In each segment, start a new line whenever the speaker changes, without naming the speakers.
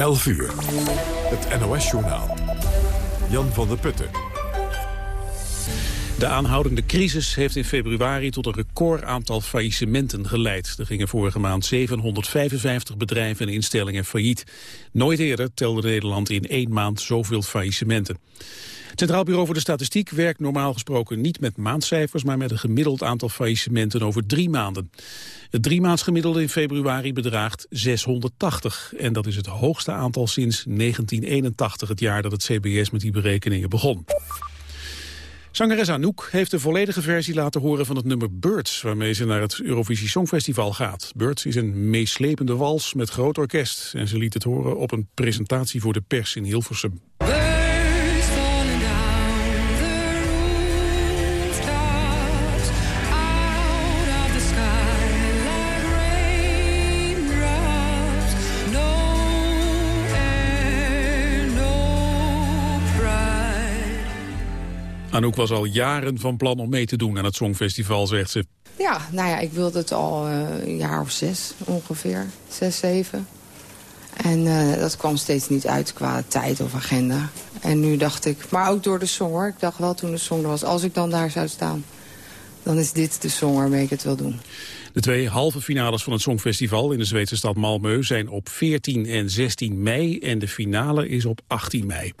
11 uur. Het NOS-journaal. Jan van der Putten.
De aanhoudende crisis heeft in februari tot een record aantal faillissementen geleid. Er gingen vorige maand 755 bedrijven en instellingen failliet. Nooit eerder telde Nederland in één maand zoveel faillissementen. Het Centraal Bureau voor de Statistiek werkt normaal gesproken niet met maandcijfers, maar met een gemiddeld aantal faillissementen over drie maanden. Het driemaansgemiddelde in februari bedraagt 680 en dat is het hoogste aantal sinds 1981, het jaar dat het CBS met die berekeningen begon. Zangeres Anouk heeft de volledige versie laten horen van het nummer Birds... waarmee ze naar het Eurovisie Songfestival gaat. Birds is een meeslepende wals met groot orkest... en ze liet het horen op een presentatie voor de pers in Hilversum. Anouk was al jaren van plan om mee te doen aan het Songfestival, zegt ze.
Ja, nou ja, ik wilde het al uh, een jaar of zes ongeveer. Zes, zeven. En uh, dat kwam steeds niet uit qua tijd of agenda. En nu dacht ik, maar ook door de song hoor. Ik dacht wel toen de song er was, als ik dan daar zou staan... dan is dit de song waarmee ik het wil doen.
De twee halve finales van het Songfestival in de Zweedse stad Malmö zijn op 14 en 16 mei en de finale is op 18 mei.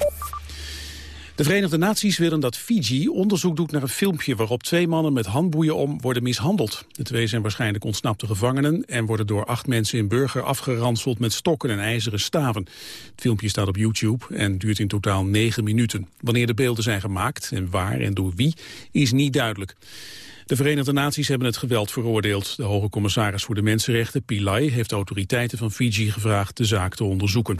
De Verenigde Naties willen dat Fiji onderzoek doet naar een filmpje waarop twee mannen met handboeien om worden mishandeld. De twee zijn waarschijnlijk ontsnapte gevangenen en worden door acht mensen in Burger afgeranseld met stokken en ijzeren staven. Het filmpje staat op YouTube en duurt in totaal negen minuten. Wanneer de beelden zijn gemaakt en waar en door wie is niet duidelijk. De Verenigde Naties hebben het geweld veroordeeld. De hoge commissaris voor de Mensenrechten, Pillay, heeft de autoriteiten van Fiji gevraagd de zaak te onderzoeken.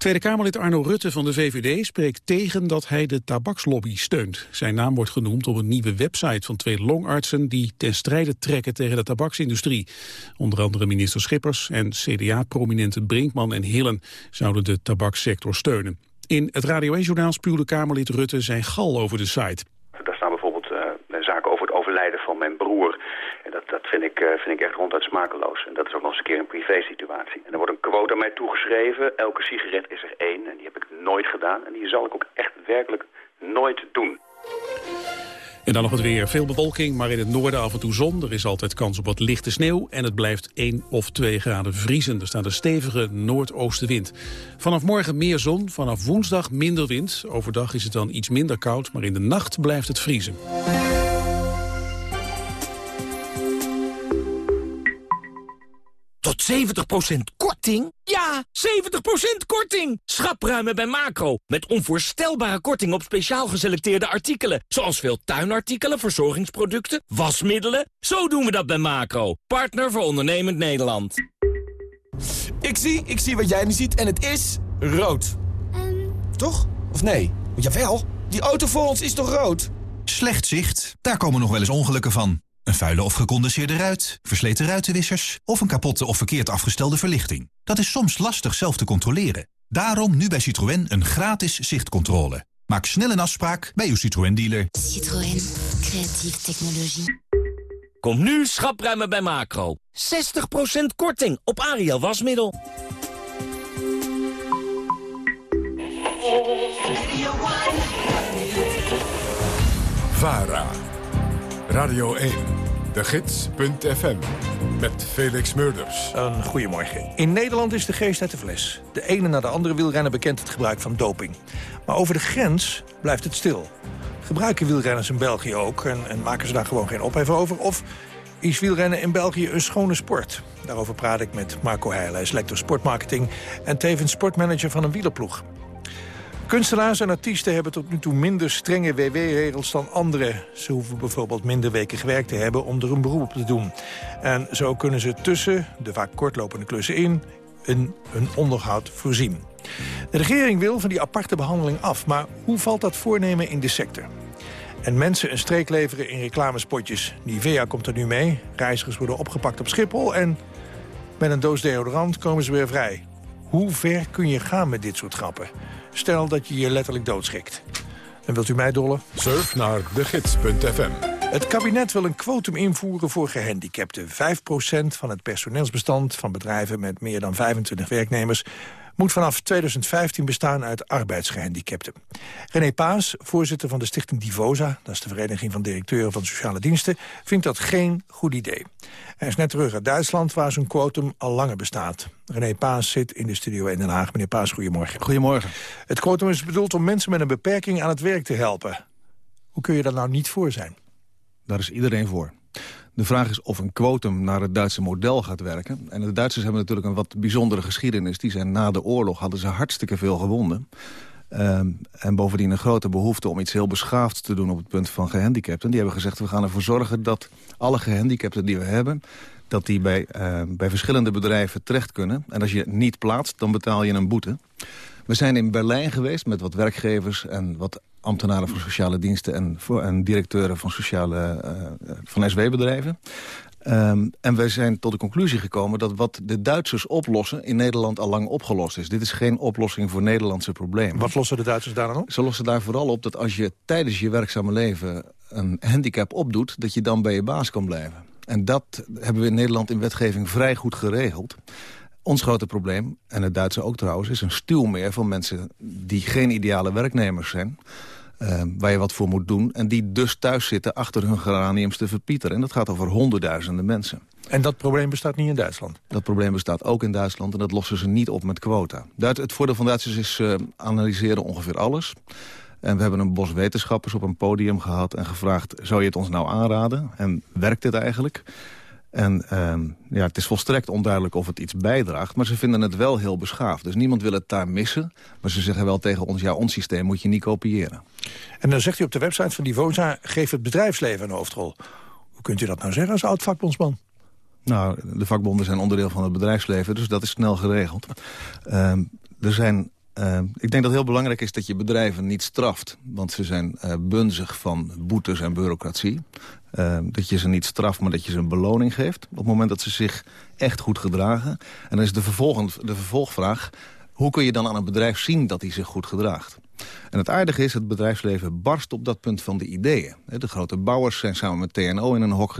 Tweede Kamerlid Arno Rutte van de VVD spreekt tegen dat hij de tabakslobby steunt. Zijn naam wordt genoemd op een nieuwe website van twee longartsen die ten strijde trekken tegen de tabaksindustrie. Onder andere minister Schippers en CDA-prominenten Brinkman en Hillen zouden de tabakssector steunen. In het Radio 1-journaal spuwde Kamerlid Rutte zijn gal over de site.
Daar staan bijvoorbeeld uh, zaken over het overlijden van mijn broer dat, dat vind, ik, uh, vind ik echt ronduit smakeloos. En dat is ook nog eens een keer een privé-situatie. En er wordt een quote aan mij toegeschreven. Elke sigaret is er één. En die heb ik nooit gedaan. En die zal ik ook echt werkelijk nooit doen.
En dan nog het weer. Veel bewolking, maar in het noorden af en toe zon. Er is altijd kans op wat lichte sneeuw en het blijft 1 of 2 graden vriezen. Er staat een stevige noordoostenwind. Vanaf morgen meer zon, vanaf woensdag minder wind. Overdag is het dan iets minder koud, maar in de nacht blijft het vriezen.
Tot 70% korting? Ja, 70% korting! Schapruimen bij Macro. Met onvoorstelbare korting op speciaal geselecteerde artikelen. Zoals veel tuinartikelen, verzorgingsproducten, wasmiddelen. Zo doen we dat bij Macro. Partner voor ondernemend Nederland.
Ik zie, ik zie wat jij nu ziet en het is rood.
Um...
Toch? Of nee? Jawel, die auto voor ons is toch rood?
Slecht zicht, daar komen nog wel eens ongelukken van. Een vuile of gecondenseerde ruit, versleten ruitenwissers... of een kapotte of verkeerd afgestelde verlichting. Dat is soms lastig zelf te controleren. Daarom nu bij Citroën een gratis zichtcontrole. Maak snel een afspraak bij uw Citroën-dealer.
Citroën. Creatieve technologie.
Kom nu schapruimen bij Macro. 60% korting op Ariel wasmiddel.
VARA. Radio 1, de gids.fm, met Felix Murders.
Een goedemorgen. In Nederland is de geest uit de fles. De ene na de andere wielrenner bekent het gebruik van doping. Maar over de grens blijft het stil. Gebruiken wielrenners in België ook en, en maken ze daar gewoon geen ophef over? Of is wielrennen in België een schone sport? Daarover praat ik met Marco Heijl, hij is lector sportmarketing... en tevens sportmanager van een wielerploeg. Kunstenaars en artiesten hebben tot nu toe minder strenge WW-regels dan anderen. Ze hoeven bijvoorbeeld minder weken gewerkt te hebben om er een beroep op te doen. En zo kunnen ze tussen de vaak kortlopende klussen in een, een onderhoud voorzien. De regering wil van die aparte behandeling af, maar hoe valt dat voornemen in de sector? En mensen een streek leveren in reclamespotjes. Nivea komt er nu mee, reizigers worden opgepakt op Schiphol... en met een doos deodorant komen ze weer vrij. Hoe ver kun je gaan met dit soort grappen? Stel dat je je letterlijk doodschikt. En wilt u mij dollen?
Surf naar degids.fm
Het kabinet wil een kwotum invoeren voor gehandicapten. 5% van het personeelsbestand van bedrijven met meer dan 25 werknemers moet vanaf 2015 bestaan uit arbeidsgehandicapten. René Paas, voorzitter van de stichting Divosa... dat is de vereniging van directeuren van sociale diensten... vindt dat geen goed idee. Hij is net terug uit Duitsland, waar zo'n quotum al langer bestaat. René Paas zit in de studio in Den Haag. Meneer Paas, goedemorgen.
Goedemorgen.
Het quotum is bedoeld om mensen met een beperking aan het werk te helpen. Hoe kun je daar nou niet voor zijn?
Daar is iedereen voor. De vraag is of een quotum naar het Duitse model gaat werken. En de Duitsers hebben natuurlijk een wat bijzondere geschiedenis. Die zijn na de oorlog hadden ze hartstikke veel gewonnen. Um, en bovendien een grote behoefte om iets heel beschaafd te doen op het punt van gehandicapten. Die hebben gezegd, we gaan ervoor zorgen dat alle gehandicapten die we hebben... dat die bij, uh, bij verschillende bedrijven terecht kunnen. En als je niet plaatst, dan betaal je een boete. We zijn in Berlijn geweest met wat werkgevers en wat ambtenaren van sociale diensten... en, voor, en directeuren van, sociale, uh, van SW-bedrijven. Um, en wij zijn tot de conclusie gekomen dat wat de Duitsers oplossen... in Nederland al lang opgelost is. Dit is geen oplossing voor Nederlandse problemen.
Wat lossen de Duitsers daar dan op?
Ze lossen daar vooral op dat als je tijdens je werkzame leven... een handicap opdoet, dat je dan bij je baas kan blijven. En dat hebben we in Nederland in wetgeving vrij goed geregeld. Ons grote probleem, en het Duitse ook trouwens... is een stuwmeer van mensen die geen ideale werknemers zijn... Uh, waar je wat voor moet doen. En die dus thuis zitten achter hun geraniums te verpieteren. En dat gaat over honderdduizenden mensen.
En dat probleem bestaat niet in Duitsland?
Dat probleem bestaat ook in Duitsland en dat lossen ze niet op met quota. Het voordeel van Duitsers is uh, analyseren ongeveer alles. En we hebben een bos wetenschappers op een podium gehad en gevraagd... zou je het ons nou aanraden? En werkt dit eigenlijk? En uh, ja, het is volstrekt onduidelijk of het iets bijdraagt... maar ze vinden het wel heel beschaafd. Dus niemand wil het daar missen. Maar ze zeggen wel tegen ons, ja, ons systeem moet je niet kopiëren.
En dan zegt u op de website van Divosa... geef het bedrijfsleven een hoofdrol. Hoe kunt u dat nou zeggen als oud-vakbondsman?
Nou, de vakbonden zijn onderdeel van het bedrijfsleven... dus dat is snel geregeld. Uh, er zijn uh, ik denk dat heel belangrijk is dat je bedrijven niet straft. Want ze zijn uh, bunzig van boetes en bureaucratie. Uh, dat je ze niet straft, maar dat je ze een beloning geeft. Op het moment dat ze zich echt goed gedragen. En dan is de, de vervolgvraag... hoe kun je dan aan een bedrijf zien dat hij zich goed gedraagt? En het aardige is, het bedrijfsleven barst op dat punt van de ideeën. De grote bouwers zijn samen met TNO in een hok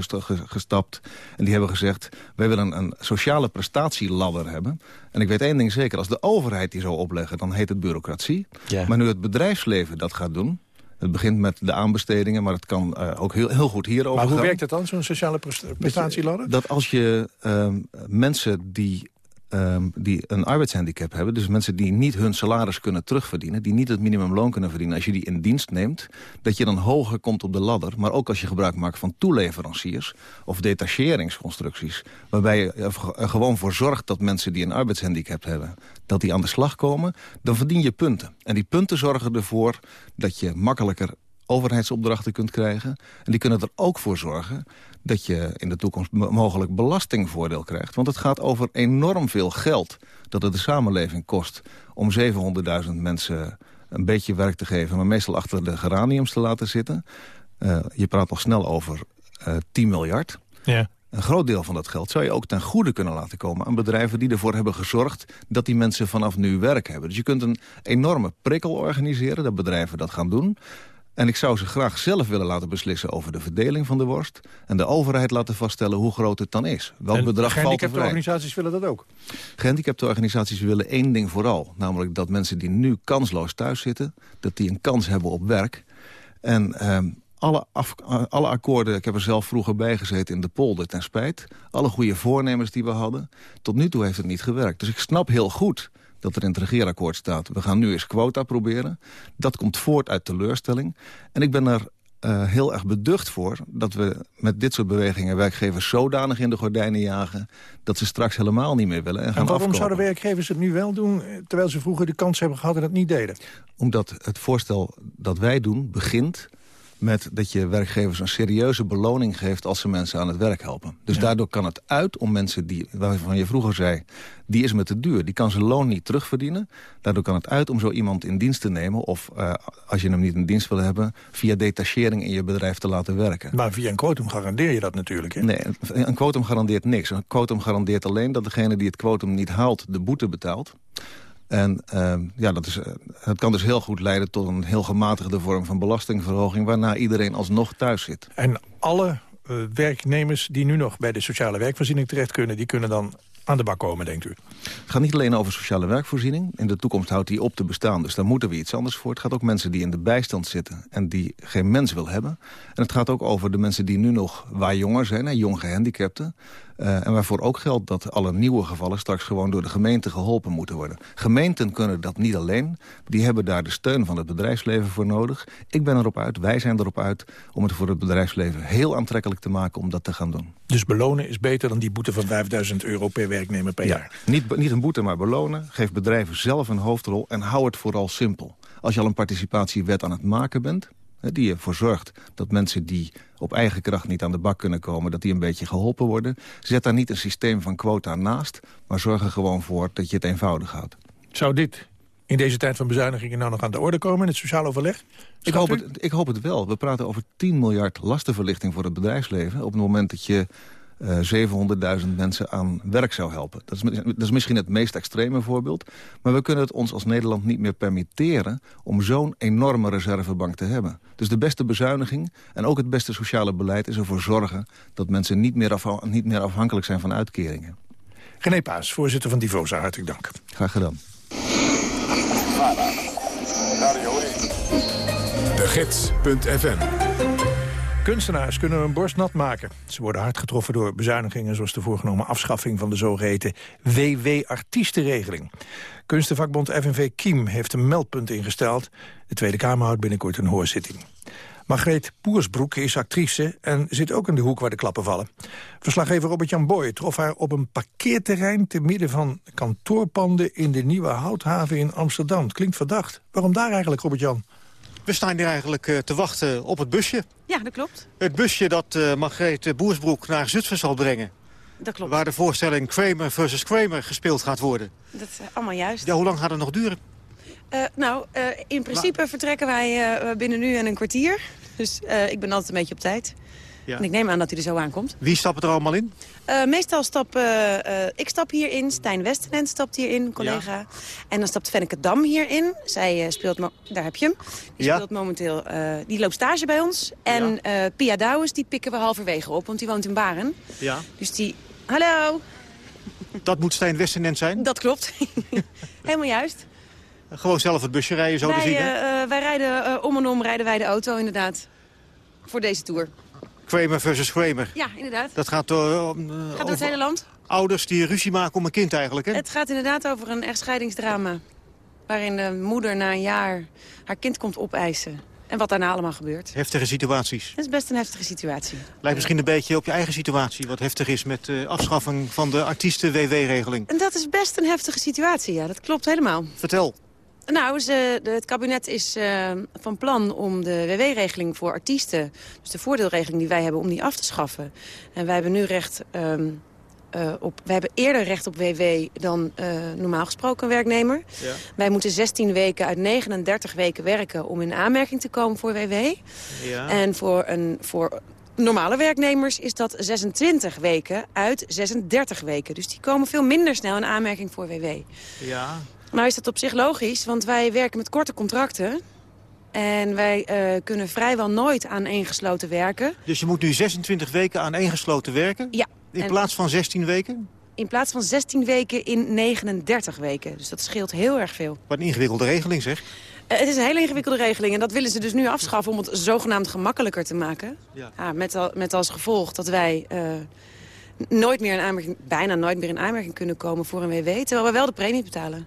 gestapt. En die hebben gezegd, wij willen een sociale prestatieladder hebben. En ik weet één ding zeker, als de overheid die zou opleggen... dan heet het bureaucratie. Ja. Maar nu het bedrijfsleven dat gaat doen... Het begint met de aanbestedingen, maar het kan uh, ook heel, heel goed hierover
Maar hoe
gaan.
werkt het dan, zo'n sociale prestatieladder?
Dat als je uh, mensen die um, die een arbeidshandicap hebben... dus mensen die niet hun salaris kunnen terugverdienen... die niet het minimumloon kunnen verdienen... als je die in dienst neemt, dat je dan hoger komt op de ladder. Maar ook als je gebruik maakt van toeleveranciers... of detacheringsconstructies... waarbij je er gewoon voor zorgt dat mensen die een arbeidshandicap hebben... dat die aan de slag komen, dan verdien je punten. En die punten zorgen ervoor dat je makkelijker overheidsopdrachten kunt krijgen. En die kunnen er ook voor zorgen dat je in de toekomst mogelijk belastingvoordeel krijgt. Want het gaat over enorm veel geld dat het de samenleving kost... om 700.000 mensen een beetje werk te geven... maar meestal achter de geraniums te laten zitten. Uh, je praat al snel over uh, eh, 10 miljard.
Ja.
Een groot deel van dat geld zou je ook ten goede kunnen laten komen... aan bedrijven die ervoor hebben gezorgd dat die mensen vanaf nu werk hebben. Dus je kunt een enorme prikkel organiseren, dat bedrijven dat gaan doen... En ik zou ze graag zelf willen laten beslissen over de verdeling van de worst... en de overheid laten vaststellen hoe groot het dan is. Welk
en
bedrag valt er
organisaties willen dat ook?
Gehandicapte organisaties willen één ding vooral. Namelijk dat mensen die nu kansloos thuis zitten... dat die een kans hebben op werk. En ehm, alle, af, alle akkoorden, ik heb er zelf vroeger bij gezeten in de polder ten spijt. Alle goede voornemens die we hadden. Tot nu toe heeft het niet gewerkt. Dus ik snap heel goed dat er in het regeerakkoord staat... we gaan nu eens quota proberen. Dat komt voort uit teleurstelling. En ik ben er uh, heel erg beducht voor dat we met dit soort bewegingen werkgevers zodanig in de gordijnen jagen dat ze straks helemaal niet meer willen. En, gaan
en waarom
afkopen.
zouden werkgevers het nu wel doen terwijl ze vroeger de kans hebben gehad en het niet deden?
Omdat het voorstel dat wij doen begint met dat je werkgevers een serieuze beloning geeft... als ze mensen aan het werk helpen. Dus ja. daardoor kan het uit om mensen die, waarvan je vroeger zei... die is me te duur, die kan zijn loon niet terugverdienen. Daardoor kan het uit om zo iemand in dienst te nemen... of uh, als je hem niet in dienst wil hebben... via detachering in je bedrijf te laten werken.
Maar via een quotum garandeer je dat natuurlijk, hè?
Nee, een quotum garandeert niks. Een quotum garandeert alleen dat degene die het quotum niet haalt... de boete betaalt. En ehm, ja, dat is, uh, het kan dus heel goed leiden tot een heel gematigde vorm van belastingverhoging... waarna iedereen alsnog thuis zit.
En alle uh, werknemers die nu nog bij de sociale werkvoorziening terecht kunnen... die kunnen dan aan de bak komen, denkt u?
Het gaat niet alleen over sociale werkvoorziening. In de toekomst houdt die op te bestaan, dus daar moeten we iets anders voor. Het gaat ook mensen die in de bijstand zitten en die geen mens wil hebben. En het gaat ook over de mensen die nu nog waar jonger zijn, hè, jong gehandicapten. Uh, en waarvoor ook geldt dat alle nieuwe gevallen straks gewoon door de gemeente geholpen moeten worden. Gemeenten kunnen dat niet alleen. Die hebben daar de steun van het bedrijfsleven voor nodig. Ik ben erop uit, wij zijn erop uit om het voor het bedrijfsleven heel aantrekkelijk te maken om dat te gaan doen.
Dus belonen is beter dan die boete van 5000 euro per werknemer per
ja,
jaar?
Niet, niet een boete, maar belonen. Geef bedrijven zelf een hoofdrol en hou het vooral simpel. Als je al een participatiewet aan het maken bent die ervoor zorgt dat mensen die op eigen kracht niet aan de bak kunnen komen... dat die een beetje geholpen worden. Zet daar niet een systeem van quota naast... maar zorg er gewoon voor dat je het eenvoudig houdt.
Zou dit in deze tijd van bezuinigingen nou nog aan de orde komen... in het sociaal overleg?
Ik hoop, het, ik hoop het wel. We praten over 10 miljard lastenverlichting voor het bedrijfsleven... op het moment dat je 700.000 mensen aan werk zou helpen. Dat is, dat is misschien het meest extreme voorbeeld. Maar we kunnen het ons als Nederland niet meer permitteren... om zo'n enorme reservebank te hebben. Dus de beste bezuiniging en ook het beste sociale beleid... is ervoor zorgen dat mensen niet meer, afha niet meer afhankelijk zijn van uitkeringen.
René Paas, voorzitter van Divosa, hartelijk dank.
Graag gedaan.
De Gids.fm
Kunstenaars kunnen hun borst nat maken. Ze worden hard getroffen door bezuinigingen... zoals de voorgenomen afschaffing van de zogeheten WW-artiestenregeling. Kunstenvakbond FNV Kiem heeft een meldpunt ingesteld. De Tweede Kamer houdt binnenkort een hoorzitting. Margreet Poersbroek is actrice en zit ook in de hoek waar de klappen vallen. Verslaggever Robert-Jan Boy trof haar op een parkeerterrein... te midden van kantoorpanden in de Nieuwe Houthaven in Amsterdam. Klinkt verdacht. Waarom daar eigenlijk, Robert-Jan?
We staan hier eigenlijk uh, te wachten op het busje.
Ja, dat klopt.
Het busje dat uh, Margreet Boersbroek naar Zutphen zal brengen.
Dat klopt.
Waar de voorstelling Kramer versus Kramer gespeeld gaat worden.
Dat is uh, allemaal juist.
Ja, hoe lang gaat het nog duren?
nou, in principe maar... vertrekken wij binnen nu en een kwartier. Dus ik ben altijd een beetje op tijd. Ja. En ik neem aan dat u er zo aankomt.
Wie stapt er allemaal in?
Uh, meestal stap uh, uh, ik stap hierin, Stijn Westerend stapt hierin, een collega. Ja. En dan stapt Fenneke Dam hierin. Zij speelt, daar heb je hem. Die ja. speelt momenteel, die loopt stage bij ons. En. Pia Douwes, die pikken we halverwege op, want die woont in Baren.
Ja.
Dus die, hallo.
Dat moet Stijn Westerend zijn?
Dat klopt. Helemaal juist.
Gewoon zelf het busje rijden, zo
wij,
te zien,
wij rijden om en om, rijden wij de auto inderdaad. Voor deze tour.
Kramer versus Kramer.
Ja, inderdaad.
Dat gaat door, uh,
gaat door het hele land.
Ouders die ruzie maken om een kind eigenlijk, hè?
Het gaat inderdaad over een echtscheidingsdrama. Waarin de moeder na een jaar haar kind komt opeisen. En wat daarna allemaal gebeurt.
Heftige situaties.
Het is best een heftige situatie.
Lijkt misschien een beetje op je eigen situatie... wat heftig is met de afschaffing van de artiesten-WW-regeling.
En dat is best een heftige situatie, ja. Dat klopt helemaal.
Vertel.
Nou, ze, de, het kabinet is uh, van plan om de WW-regeling voor artiesten... dus de voordeelregeling die wij hebben, om die af te schaffen. En wij hebben nu recht... Um, uh, op, wij hebben eerder recht op WW dan uh, normaal gesproken een werknemer. Ja. Wij moeten 16 weken uit 39 weken werken om in aanmerking te komen voor WW.
Ja.
En voor, een, voor normale werknemers is dat 26 weken uit 36 weken. Dus die komen veel minder snel in aanmerking voor WW.
Ja.
Nou is dat op zich logisch, want wij werken met korte contracten. En wij uh, kunnen vrijwel nooit aan eengesloten werken.
Dus je moet nu 26 weken aan eengesloten werken?
Ja.
In plaats van 16 weken?
In plaats van 16 weken in 39 weken. Dus dat scheelt heel erg veel.
Wat een ingewikkelde regeling zeg.
Uh, het is een hele ingewikkelde regeling. En dat willen ze dus nu afschaffen om het zogenaamd gemakkelijker te maken.
Ja.
met, al, met als gevolg dat wij... Uh, nooit meer in aanmerking, bijna nooit meer in aanmerking kunnen komen voor een WW... terwijl we wel de premie betalen.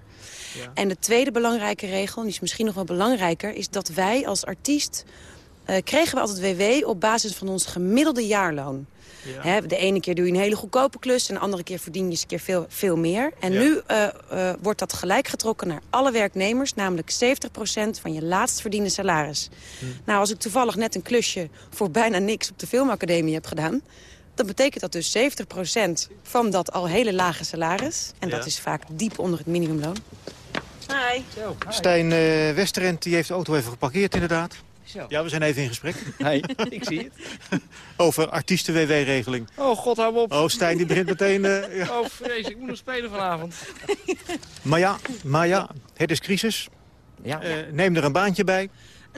Ja. En de tweede belangrijke regel, die is misschien nog wel belangrijker... is dat wij als artiest uh, kregen we altijd WW op basis van ons gemiddelde jaarloon. Ja. De ene keer doe je een hele goedkope klus... en de andere keer verdien je eens een keer veel, veel meer. En ja. nu uh, uh, wordt dat gelijk getrokken naar alle werknemers... namelijk 70% van je laatst verdiende salaris. Hm. Nou, als ik toevallig net een klusje voor bijna niks... op de filmacademie heb gedaan dan betekent dat dus 70% van dat al hele lage salaris. En ja. dat is vaak diep onder het minimumloon. Hi.
Stijn uh, Westerend die heeft de auto even geparkeerd inderdaad.
Zo.
Ja, we zijn even in gesprek.
Nee, ik zie het.
Over artiesten-WW-regeling.
Oh, god, hou op.
Oh, Stijn, die begint meteen... eh, ja.
Oh, vrees, ik moet nog spelen vanavond.
Maar ja, maar ja, het is crisis.
Ja.
Eh, neem er een baantje bij.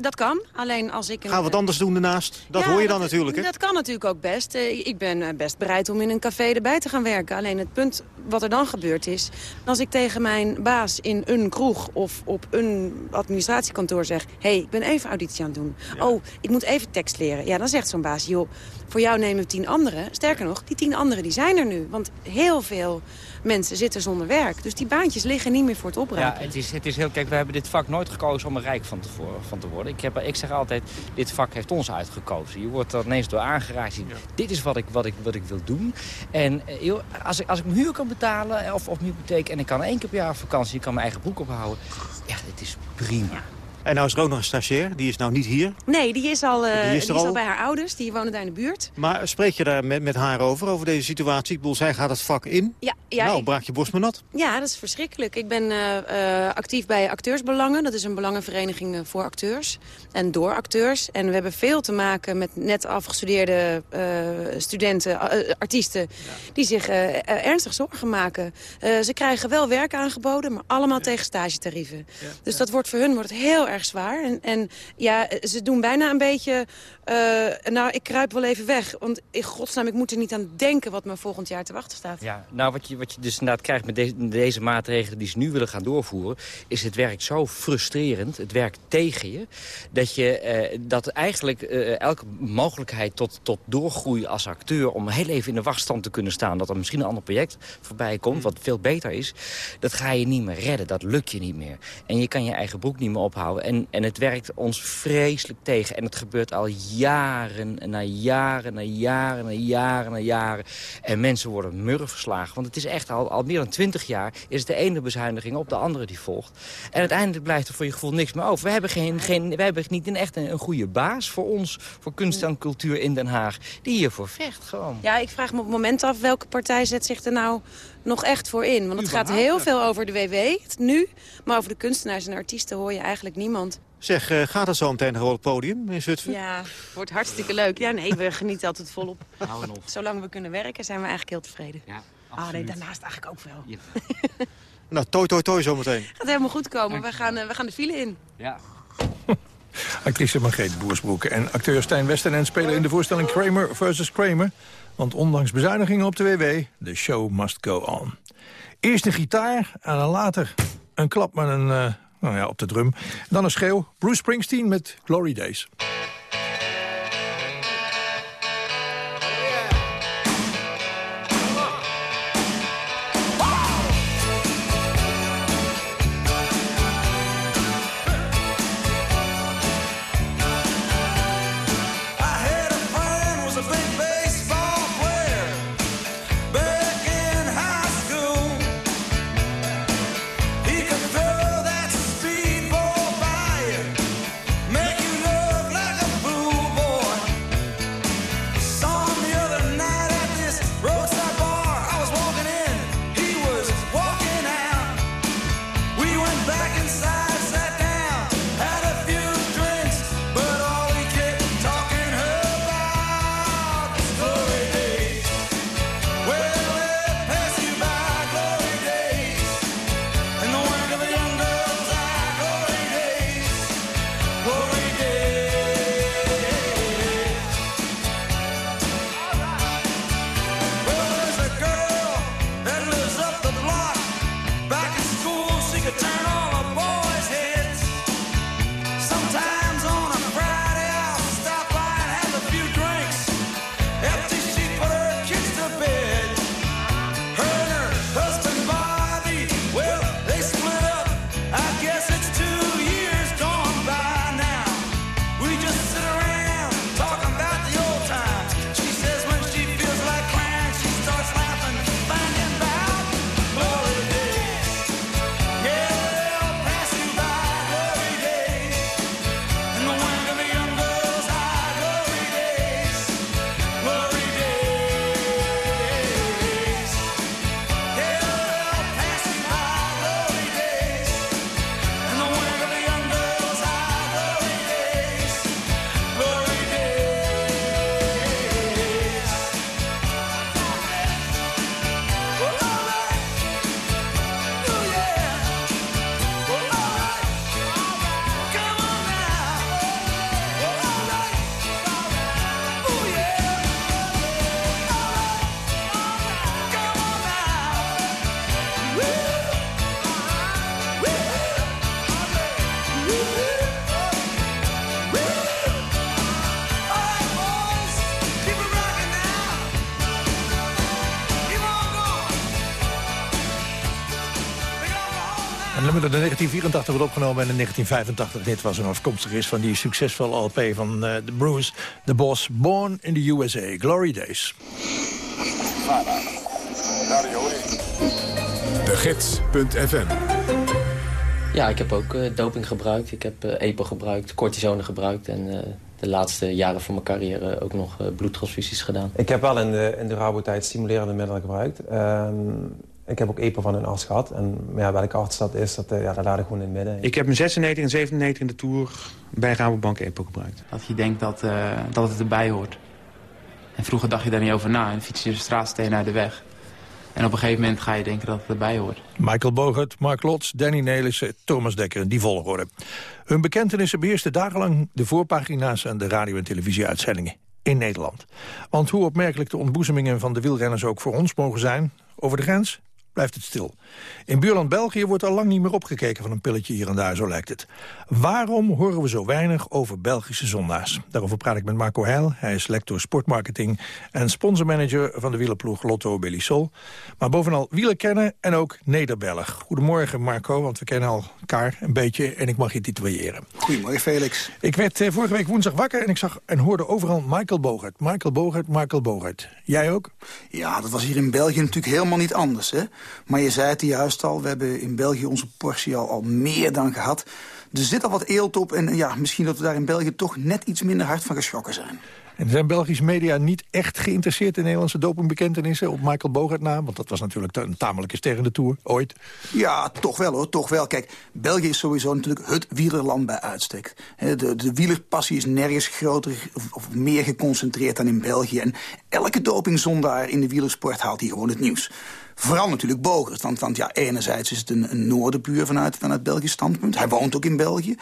Dat kan, alleen als ik... Een,
Ga wat anders doen daarnaast. Dat
Ja,
hoor je dan natuurlijk, hè?
Dat kan natuurlijk ook best. Eh, Ik ben eh, best bereid om in een café erbij te gaan werken. Alleen het punt wat er dan gebeurt is... als ik tegen mijn baas in een kroeg of op een administratiekantoor zeg... hé, hey, ik ben even auditie aan het doen. Oh, ik moet even tekst leren. Ja, dan zegt zo'n baas, joh, voor jou nemen we tien anderen. Sterker nog, die tien anderen die zijn er nu. Want heel veel mensen zitten zonder werk. Dus die baantjes liggen niet meer voor het
Ja,
opruimen.
het is, het is heel... Kijk, we hebben dit vak nooit gekozen om er rijk van te, voor- van te worden. Ik, heb, ik zeg altijd, dit vak heeft ons uitgekozen. Je wordt er ineens door aangeraakt. Dit is wat ik, wat ik, wat ik wil doen. En eh, joh, als, ik, als ik mijn huur kan betalen, of, of mijn hypotheek... en ik kan één keer per jaar op vakantie, ik kan mijn eigen broek ophouden... ja, het is prima.
En nou is er ook nog een stagiair. Die is nou niet hier.
Nee, die is al, eh,
Die
die
is
al bij haar ouders. Die wonen daar in de buurt.
Maar spreek je daar met, met haar over, over deze situatie? Ik bedoel, zij gaat het vak in.
Ja, ja,
nou,
ik-
braak je borst maar nat.
Ja, dat is verschrikkelijk. Ik ben eh, eh, actief bij Acteursbelangen. Dat is een belangenvereniging voor acteurs en door acteurs. En we hebben veel te maken met net afgestudeerde studenten, artiesten... die zich ernstig zorgen maken. Ze krijgen wel werk aangeboden, maar allemaal tegen stagetarieven. Dus dat wordt voor hun wordt het heel erg zwaar. En, en ja, ze doen bijna een beetje... eh, nou, ik kruip wel even weg. Want in godsnaam, ik moet er niet aan denken wat me volgend jaar te wachten staat.
Ja, nou wat je, wat je dus inderdaad krijgt met deze, deze maatregelen die ze nu willen gaan doorvoeren... is het werkt zo frustrerend, het werkt tegen je... dat, je, eh, dat eigenlijk eh, elke mogelijkheid tot, tot doorgroei als acteur... om heel even in de wachtstand te kunnen staan... dat er misschien een ander project voorbij komt, wat veel beter is... dat ga je niet meer redden, dat lukt je niet meer. En je kan je eigen broek niet meer ophouden. En, en het werkt ons vreselijk tegen. En het gebeurt al jaren na jaren na jaren na jaren na jaren. En mensen worden murf verslagen. Want het is echt al, al meer dan twintig jaar... is het de ene bezuiniging op de andere die volgt. En uiteindelijk blijft er voor je gevoel niks meer over. We hebben, geen, geen, we hebben niet een echt een, een goede baas voor ons... voor kunst en cultuur in Den Haag... die hiervoor vecht gewoon.
Ja, ik vraag me op het moment af welke partij zet zich er nou nog echt voor in. Want het gaat heel veel over de WW, het nu. Maar over de kunstenaars en artiesten hoor je eigenlijk niemand.
Zeg, eh, gaat het zo meteen nog wel op het podium in Zutphen?
Ja, wordt hartstikke leuk. Ja, nee, we genieten altijd volop.
Houden op.
Zolang we kunnen werken zijn we eigenlijk heel tevreden.
Ja,
Ah, nee, daarnaast eigenlijk ook wel.
Nou, toi, toi, toi zometeen.
Gaat helemaal goed komen. We gaan, eh, we gaan de file in.
Ja.
Actrice Margreet Boersbroek en acteur Stijn Westernen spelen in de voorstelling Kramer vs. Kramer. Want ondanks bezuinigingen op de WW, de show must go on. Eerst een gitaar en dan later een klap met een, eh, nou ja, op de drum. Dan een schreeuw, Bruce Springsteen met Glory Days. 1984 wordt opgenomen en in 1985 dit was een afkomstig is van die succesvolle LP van uh, The Bruce, The Boss, Born in the USA, Glory Days.
De Gids.fm
Ja, ik heb ook uh, doping gebruikt. Ik heb uh, EPO gebruikt, cortisone gebruikt en uh, de laatste jaren van mijn carrière ook nog bloedtransfusies gedaan.
Ik heb wel in de, in de Rabo-tijd stimulerende middelen gebruikt. Um, ik heb ook EPO van een arts gehad. En ja, welke arts dat is, dat, ja, dat laat ik gewoon in het midden.
Ik heb mijn 96 en 97 in de Tour bij Rabobank EPO gebruikt.
Dat je denkt dat, uh, dat het erbij hoort. En vroeger dacht je daar niet over na en fiets je de straatsteen naar de weg. En op een gegeven moment ga je denken dat het erbij hoort.
Michael Bogert, Mark Lots, Danny Nelissen, Thomas Dekker in die volgorde. Hun bekentenissen beheersten dagenlang de voorpagina's... en de radio- en televisieuitzendingen in Nederland. Want hoe opmerkelijk de ontboezemingen van de wielrenners ook voor ons mogen zijn... over de grens blijft het stil. In buurland België wordt al lang niet meer opgekeken van een pilletje hier en daar, zo lijkt het. Waarom horen we zo weinig over Belgische zondaars? Daarover praat ik met Marco Heil. Hij is lector sportmarketing en sponsormanager van de wielerploeg Lotto Belisol. Maar bovenal wielen kennen en ook Nederbelg. Goedemorgen Marco, want we kennen elkaar een beetje en ik mag je tituleren.
Goedemorgen Felix.
Ik werd eh, vorige week woensdag wakker en ik zag en hoorde overal Michael Bogert. Michael Bogert, Michael Bogert. Jij ook?
Ja, dat was hier in België natuurlijk helemaal niet anders. Hè? Maar je zei het juist al, we hebben in België onze portie al, al meer dan gehad. Er zit al wat eelt op en ja, misschien dat we daar in België toch net iets minder hard van geschrokken zijn.
En zijn Belgische media niet echt geïnteresseerd in Nederlandse dopingbekentenissen op Michael Bogert na? Want dat was natuurlijk een tamelijke ster in de Tour, ooit.
Ja, toch wel hoor, toch wel. Kijk, België is sowieso natuurlijk het wielerland bij uitstek. De, de wielerpassie is nergens groter of meer geconcentreerd dan in België. En elke dopingzondaar in de wielersport haalt hier gewoon het nieuws. Vooral natuurlijk Bogert, want, ja, enerzijds is het een, een noordenbuur vanuit, vanuit Belgisch standpunt. Hij woont ook in België.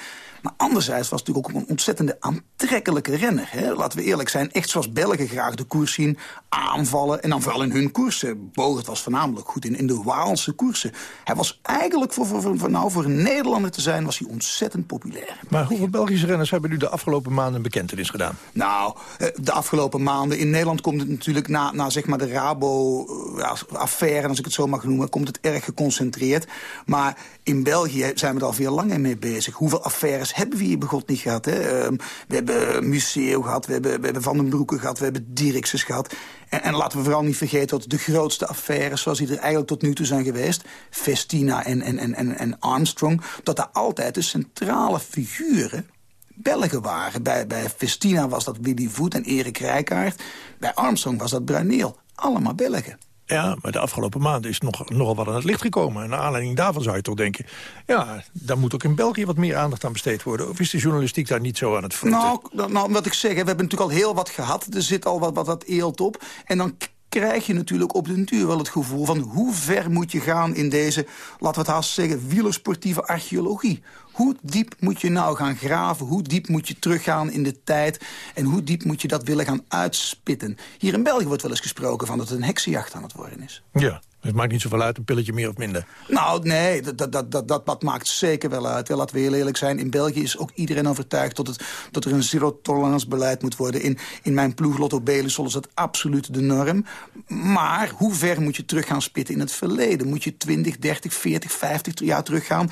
Maar anderzijds was het natuurlijk ook een ontzettende aantrekkelijke renner. Hè? Laten we eerlijk zijn, echt zoals Belgen graag de koers zien. Aanvallen en dan vooral in hun koersen. Bogert was voornamelijk goed in, in de Waalse koersen. Hij was eigenlijk, voor, voor, voor, nou, voor een Nederlander te zijn, was hij ontzettend populair.
Maar hoeveel Belgische renners hebben nu de afgelopen maanden een bekentenis gedaan?
Nou, de afgelopen maanden. In Nederland komt het natuurlijk na, na zeg maar de Rabo-affaire, als ik het zo mag noemen, komt het erg geconcentreerd. Maar in België zijn we er al veel langer mee bezig. Hoeveel affaires hebben we hier begot niet gehad? Hè? Um, we hebben Museo gehad, we hebben, we hebben Van den Broeke gehad, we hebben Dirkses gehad. En, en, laten we vooral niet vergeten dat de grootste affaires... zoals die er eigenlijk tot nu toe zijn geweest... Festina en, en, en, en Armstrong... dat daar altijd de centrale figuren Belgen waren. Bij, bij Festina was dat Willy Voet en Erik Rijkaard. Bij Armstrong was dat Bruineel. Allemaal Belgen.
Ja, maar de afgelopen maanden is nog, nogal wat aan het licht gekomen. En naar aanleiding daarvan zou je toch denken... ja, daar moet ook in België wat meer aandacht aan besteed worden. Of is de journalistiek daar niet zo aan het voeten?
Nou, nou wat ik zeg, we hebben natuurlijk al heel wat gehad. Er zit al wat, wat, wat eelt op. En dan krijg je natuurlijk op den duur wel het gevoel van... hoe ver moet je gaan in deze, laten we het haast zeggen... wielersportieve archeologie. Hoe diep moet je nou gaan graven? Hoe diep moet je teruggaan in de tijd? En hoe diep moet je dat willen gaan uitspitten? Hier in België wordt wel eens gesproken van dat het een heksenjacht aan het worden is.
Ja, het maakt niet zoveel uit, een pilletje meer of minder.
Nou, nee, dat, dat, dat, dat, dat maakt zeker wel uit. Laten we heel eerlijk zijn, in België is ook iedereen overtuigd... dat, het, dat er een zero-tolerance beleid moet worden. In, in mijn ploeg Lotto Belisol is dat absoluut de norm. Maar hoe ver moet je terug gaan spitten in het verleden? Moet je 20, 30, 40, 50 jaar teruggaan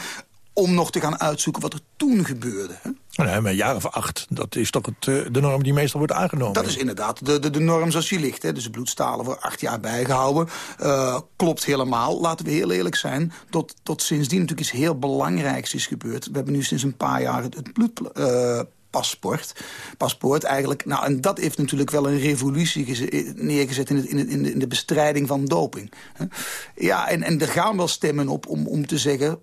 om nog te gaan uitzoeken wat er toen gebeurde. Hè?
Nee, maar een jaar of acht, dat is toch het, de norm die meestal wordt aangenomen?
Dat is inderdaad de, de, de norm zoals die ligt. Hè. Dus bloedstalen voor acht jaar bijgehouden. Uh, klopt helemaal. Laten we heel eerlijk zijn. Tot, tot sindsdien natuurlijk iets heel belangrijks is gebeurd. We hebben nu sinds een paar jaar het, het bloed... Uh, paspoort. Paspoort eigenlijk. Nou, en dat heeft natuurlijk wel een revolutie neergezet in, het, in, het, in, de, in de bestrijding van doping. Ja, en, en er gaan wel stemmen op om, om te zeggen...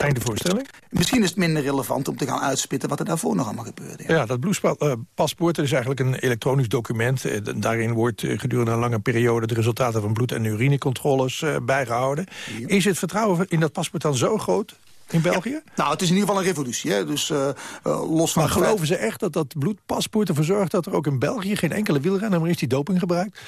Einde voorstelling.
Misschien is het minder relevant om te gaan uitspitten wat er daarvoor nog allemaal gebeurde.
Ja, ja dat bloedpaspoort is eigenlijk een elektronisch document. Eh, daarin wordt eh, gedurende een lange periode de resultaten van bloed- en urinecontroles bijgehouden. Ja. Is het vertrouwen in dat paspoort dan zo groot in België?
Ja, nou, het is in ieder geval een revolutie. Hè? Dus, uh, uh, los van
maar geloven ze echt dat dat bloedpaspoort ervoor zorgt... dat er ook in België geen enkele wielrenner meer is die doping gebruikt?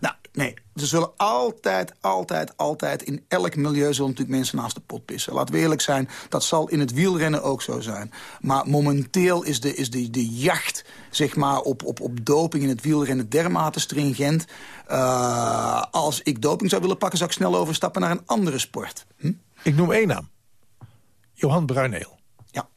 Nou, nee. Er zullen altijd, altijd, altijd... in elk milieu zullen natuurlijk mensen naast de pot pissen. Laten we eerlijk zijn, dat zal in het wielrennen ook zo zijn. Maar momenteel is de, is de, de jacht zeg maar, op, op, op doping in het wielrennen dermate stringent. Uh, als ik doping zou willen pakken, zou ik snel overstappen naar een andere sport. Hm?
Ik noem één naam. Johan Bruineel.
Ja.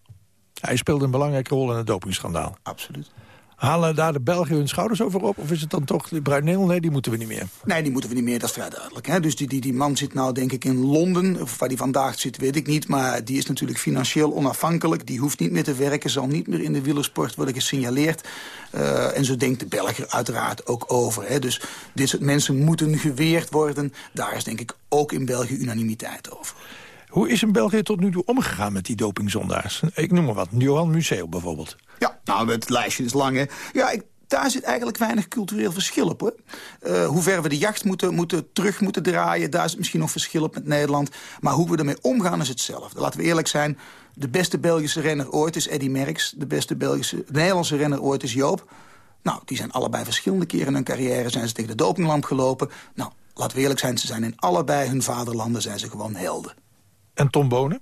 Hij speelde een belangrijke rol in het dopingschandaal.
Absoluut.
Halen daar de Belgen hun schouders over op? Of is het dan toch de Bruineel? Nee, die moeten we niet meer.
Nee, die moeten we niet meer, dat is vrij duidelijk. Hè? Dus die, die, die man zit nou denk ik in Londen. Of waar die vandaag zit, weet ik niet. Maar die is natuurlijk financieel onafhankelijk. Die hoeft niet meer te werken, zal niet meer in de wielersport worden gesignaleerd. Uh, en zo denkt de Belger uiteraard ook over. Hè? Dus dit soort mensen moeten geweerd worden. Daar is denk ik ook in België unanimiteit over.
Hoe is in België tot nu toe omgegaan met die dopingzondaars? Ik noem maar wat, Johan Museo bijvoorbeeld.
Ja, nou, het lijstje is lang, hè. Ja, ik, daar zit eigenlijk weinig cultureel verschil op, hoor. Uh, hoe ver we de jacht moeten, moeten, terug moeten draaien... daar is misschien nog verschil op met Nederland. Maar hoe we ermee omgaan is hetzelfde. Laten we eerlijk zijn, de beste Belgische renner ooit is Eddy Merckx. De beste Belgische, de Nederlandse renner ooit is Joop. Nou, die zijn allebei verschillende keren in hun carrière... zijn ze tegen de dopinglamp gelopen. Nou, laten we eerlijk zijn, ze zijn in allebei hun vaderlanden... zijn ze gewoon helden.
En Tom Bonen?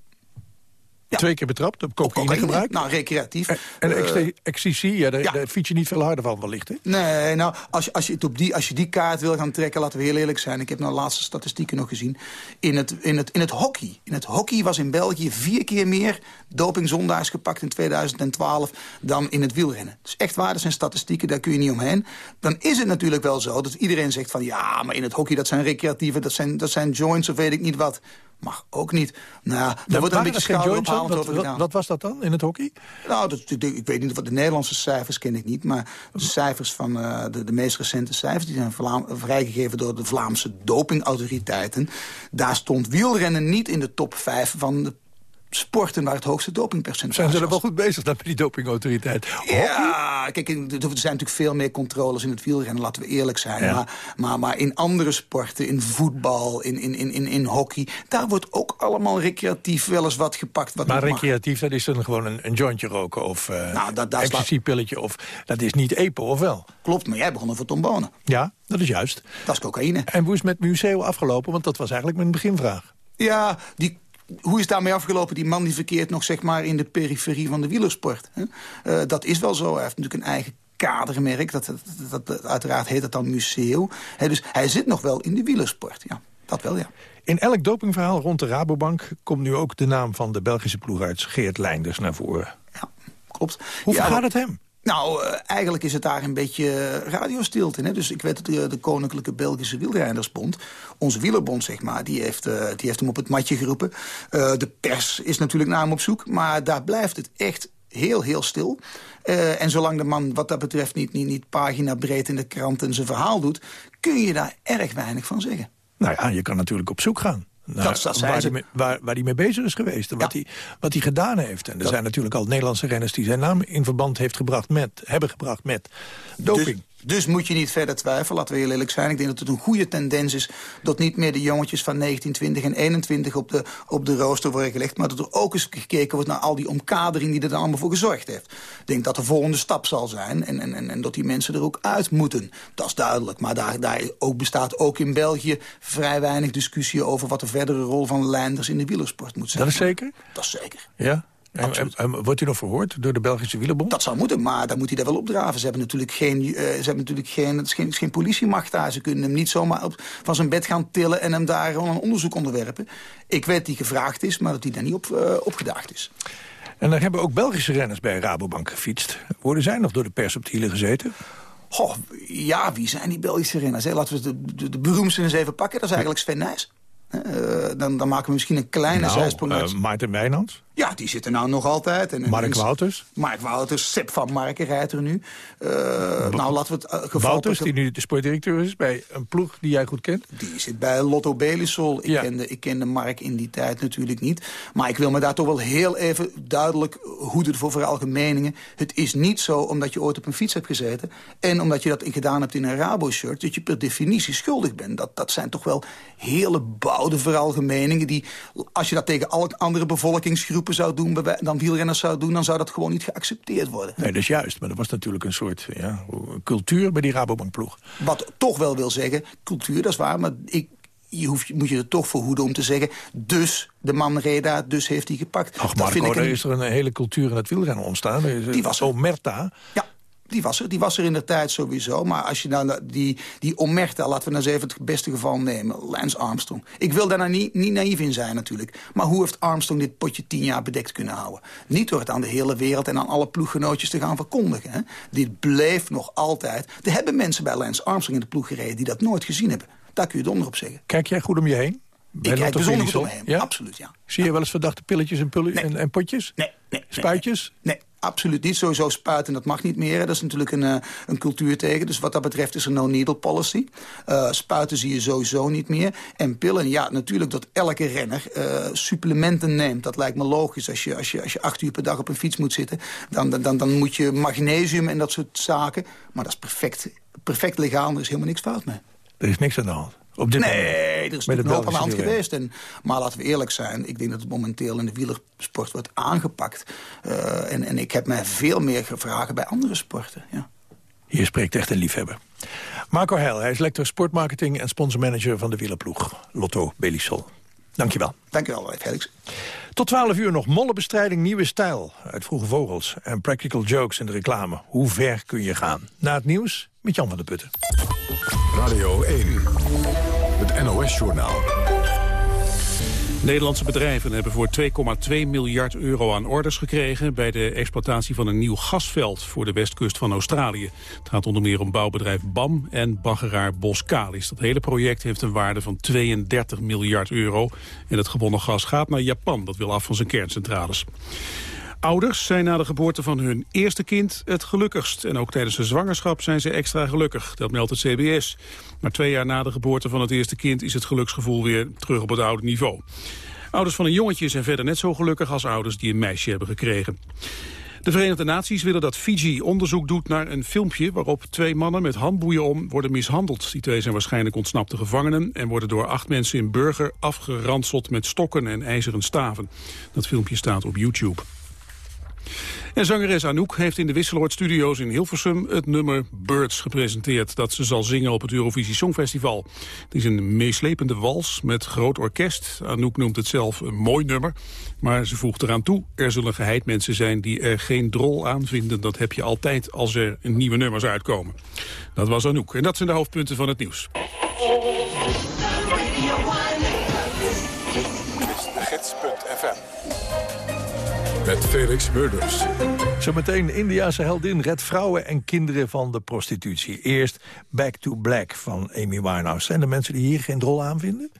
Twee keer betrapt op cocaïne gebruik.
Nou, recreatief.
En, en ja, daar, ja. daar fiets je niet veel harder van wellicht, hè?
Nee, nou, als je, als, je het op die, als je die kaart wil gaan trekken... laten we heel eerlijk zijn, ik heb nou de laatste statistieken nog gezien... in het, in het, in het hockey. In het hockey was in België vier keer meer dopingzondaars gepakt in 2012... dan in het wielrennen. Dus echt waar, dat zijn statistieken, daar kun je niet omheen. Dan is het natuurlijk wel zo dat iedereen zegt van... ja, maar in het hockey, dat zijn recreatieve, dat zijn, dat zijn joints of weet ik niet wat... Mag ook niet. Nou, daar wordt een beetje schouderophalend over
gedaan. Wat, wat was dat dan in het hockey?
Nou, dat, ik weet niet, wat de Nederlandse cijfers ken ik niet. Maar de cijfers van uh, de, de meest recente cijfers... die zijn Vlaam, vrijgegeven door de Vlaamse dopingautoriteiten. Daar stond wielrennen niet in de top 5 van de sporten waar het hoogste dopingpercentage
Zijn ze er wel goed bezig dan met die dopingautoriteit?
Ja, kijk, er zijn natuurlijk veel meer controles in het wielrennen, laten we eerlijk zijn. Ja. Maar, maar, maar, in andere sporten, in voetbal, in, in, in, in hockey... daar wordt ook allemaal recreatief wel eens wat gepakt. Wat
maar recreatief, dat is dan gewoon een, een jointje roken of uh, nou, dat, dat ecstasy-pilletje... of dat is niet EPO, of wel?
Klopt, maar jij begon over Tom Bonen.
Ja, dat is juist.
Dat is cocaïne.
En hoe is het met Museo afgelopen? Want dat was eigenlijk mijn beginvraag.
Ja, die hoe is daarmee afgelopen? Die man die verkeert nog zeg maar, in de periferie van de wielersport. Hè? Uh, dat is wel zo. Hij heeft natuurlijk een eigen kadermerk. Dat, dat, dat, uiteraard heet het dan museum. He, dus hij zit nog wel in de wielersport. Ja, dat wel, ja.
In elk dopingverhaal rond de Rabobank komt nu ook de naam van de Belgische ploegarts Geert Leinders naar voren.
Ja, klopt.
Hoe
ja,
gaat het hem?
Nou, uh, eigenlijk is het daar een beetje radiostilte. Hè? Dus ik weet dat de, de Koninklijke Belgische Wielrijdersbond... onze wielerbond, zeg maar, die heeft, uh, die heeft hem op het matje geroepen. De pers is natuurlijk naar hem op zoek. Maar daar blijft het echt heel, heel stil. En zolang de man wat dat betreft niet, niet, niet pagina breed in de krant en zijn verhaal doet... kun je daar erg weinig van zeggen.
Nou ja, je kan natuurlijk op zoek gaan. Naar,
dat, dat
waar, hij mee, waar, waar hij mee bezig is geweest. En ja. wat, hij, wat hij gedaan heeft. En er dat... zijn natuurlijk al Nederlandse renners die zijn naam in verband heeft gebracht met, hebben gebracht met doping.
Dus, dus moet je niet verder twijfelen, laten we heel eerlijk zijn. Ik denk dat het een goede tendens is dat niet meer de jongetjes van 19, 20 en 21 op de, op de rooster worden gelegd. Maar dat er ook eens gekeken wordt naar al die omkadering die er dan allemaal voor gezorgd heeft. Ik denk dat de volgende stap zal zijn en, en, en, en dat die mensen er ook uit moeten. Dat is duidelijk. Maar daar, daar ook bestaat ook in België vrij weinig discussie over wat de verdere rol van leiders in de wielersport moet zijn.
Dat is zeker?
Dat is zeker.
Ja? En, en, en, wordt hij nog verhoord door de Belgische wielerbond?
Dat zou moeten, maar dan moet hij daar wel opdraven. Ze hebben natuurlijk geen, uh, ze hebben natuurlijk geen, het is geen, geen politiemacht daar. Ze kunnen hem niet zomaar op, van zijn bed gaan tillen... en hem daar gewoon een onderzoek onderwerpen. Ik weet dat hij gevraagd is, maar dat hij daar niet op uh, opgedaagd is.
En dan hebben ook Belgische renners bij Rabobank gefietst. Worden zij nog door de pers op de hielen gezeten?
Goh, ja, wie zijn die Belgische renners? Hè? Laten we de, de, de beroemdste eens even pakken. Dat is eigenlijk Sven Nijs. Uh, dan, dan, maken we misschien een kleine
nou,
zijsprong.
Uh, Maarten Wijnands?
Ja, die zit er nou nog altijd. En,
Mark en, Wouters?
Mark Wouters, Sepp van Marken rijdt er nu. Uh, nou, laten we het geval...
Wouters, die nu de sportdirecteur is bij een ploeg die jij goed kent?
Die zit bij Lotto Belisol. Ik, ja. kende, ik kende Mark in die tijd natuurlijk niet. Maar ik wil me daar toch wel heel even duidelijk hoeden voor veralgemeningen. Het is niet zo omdat je ooit op een fiets hebt gezeten... en omdat je dat gedaan hebt in een Rabo-shirt... dat je per definitie schuldig bent. Dat, dat zijn toch wel hele bouwde veralgemeningen... die, als je dat tegen alle andere bevolkingsgroepen zou doen, dan wielrenners zou doen... dan zou dat gewoon niet geaccepteerd worden.
Nee, dat is juist. Maar er was natuurlijk een soort ja, cultuur bij die Rabobankploeg.
Wat toch wel wil zeggen, cultuur, dat is waar... maar ik, je hoeft, moet je er toch voor hoeden om te zeggen... dus de man reed daar, dus heeft hij gepakt.
Ach, Marco, dat vind ik een... er is er een hele cultuur in het wielrennen ontstaan.
Die was
Omerta.
Ja. Die was er, die was er in de tijd sowieso. Maar als je nou die, die Omerta, laten we nou eens even het beste geval nemen. Lance Armstrong. Ik wil daar nou niet, niet naïef in zijn natuurlijk. Maar hoe heeft Armstrong dit potje tien jaar bedekt kunnen houden? Niet door het aan de hele wereld en aan alle ploeggenootjes te gaan verkondigen. Hè? Dit bleef nog altijd. Er hebben mensen bij Lance Armstrong in de ploeg gereden... die dat nooit gezien hebben. Daar kun je donder op zeggen.
Kijk jij goed om je heen? Bij
Ik kijk bijzonder goed
Belisol?
om me heen. Absoluut, ja.
Zie je wel eens verdachte pilletjes en, pullen en, en potjes?
Nee, nee.
Spuitjes?
Nee, absoluut niet. Sowieso spuiten, dat mag niet meer. Dat is natuurlijk een, eh, een cultuurteken. Dus wat dat betreft is er no-needle policy. Eh, spuiten zie je sowieso niet meer. En pillen, ja, natuurlijk dat elke renner eh, supplementen neemt. Dat lijkt me logisch. Als je, als, je, als je acht uur per dag op een fiets moet zitten... dan, dan, dan, dan moet je magnesium en dat soort zaken. Maar dat is perfect, perfect legaal. Er is helemaal niks fout mee.
Er is niks aan de hand. Op dit
nee, er is
Met
natuurlijk een hoop aan de hand geweest. En, maar laten we eerlijk zijn, ik denk dat het momenteel in de wielersport wordt aangepakt. Eh, en, en ik heb mij veel meer vragen bij andere sporten. Ja.
Hier spreekt echt een liefhebber. Marco Heil, hij is lector sportmarketing en sponsormanager van de wielerploeg Lotto Belisol. Dankjewel.
Dankjewel, Felix.
Tot 12 uur nog mollenbestrijding Nieuwe Stijl uit Vroege Vogels en practical jokes in de reclame. Hoe ver kun je gaan? Na het nieuws met Jan van der Putten.
Radio 1, het NOS-journaal.
Nederlandse bedrijven hebben voor 2,2 miljard euro aan orders gekregen... bij de exploitatie van een nieuw gasveld voor de westkust van Australië. Het gaat onder meer om bouwbedrijf BAM en baggeraar Boskalis. Dat hele project heeft een waarde van 32 miljard euro. En het gewonnen gas gaat naar Japan, dat wil af van zijn kerncentrales. Ouders zijn na de geboorte van hun eerste kind het gelukkigst. En ook tijdens de zwangerschap zijn ze extra gelukkig, dat meldt het CBS. Maar twee jaar na de geboorte van het eerste kind is het geluksgevoel weer terug op het oude niveau. Ouders van een jongetje zijn verder net zo gelukkig als ouders die een meisje hebben gekregen. De Verenigde Naties willen dat Fiji onderzoek doet naar een filmpje... waarop twee mannen met handboeien om worden mishandeld. Die twee zijn waarschijnlijk ontsnapte gevangenen... en worden door acht mensen in Burger afgeranseld met stokken en ijzeren staven. Dat filmpje staat op YouTube. En zangeres Anouk heeft in de Wisseloord Studios in Hilversum het nummer Birds gepresenteerd dat ze zal zingen op het Eurovisie Songfestival. Het is een meeslepende wals met groot orkest. Anouk noemt het zelf een mooi nummer, maar ze voegt eraan toe. Er zullen geheid mensen zijn die er geen drol aan vinden. Dat heb je altijd als er nieuwe nummers uitkomen. Dat was Anouk. En dat zijn de hoofdpunten van het nieuws.
Met Felix Murders.
Zometeen Indiase heldin redt vrouwen en kinderen van de prostitutie. Eerst Back to Black van Amy Winehouse. Zijn er mensen die hier geen drol aan vinden?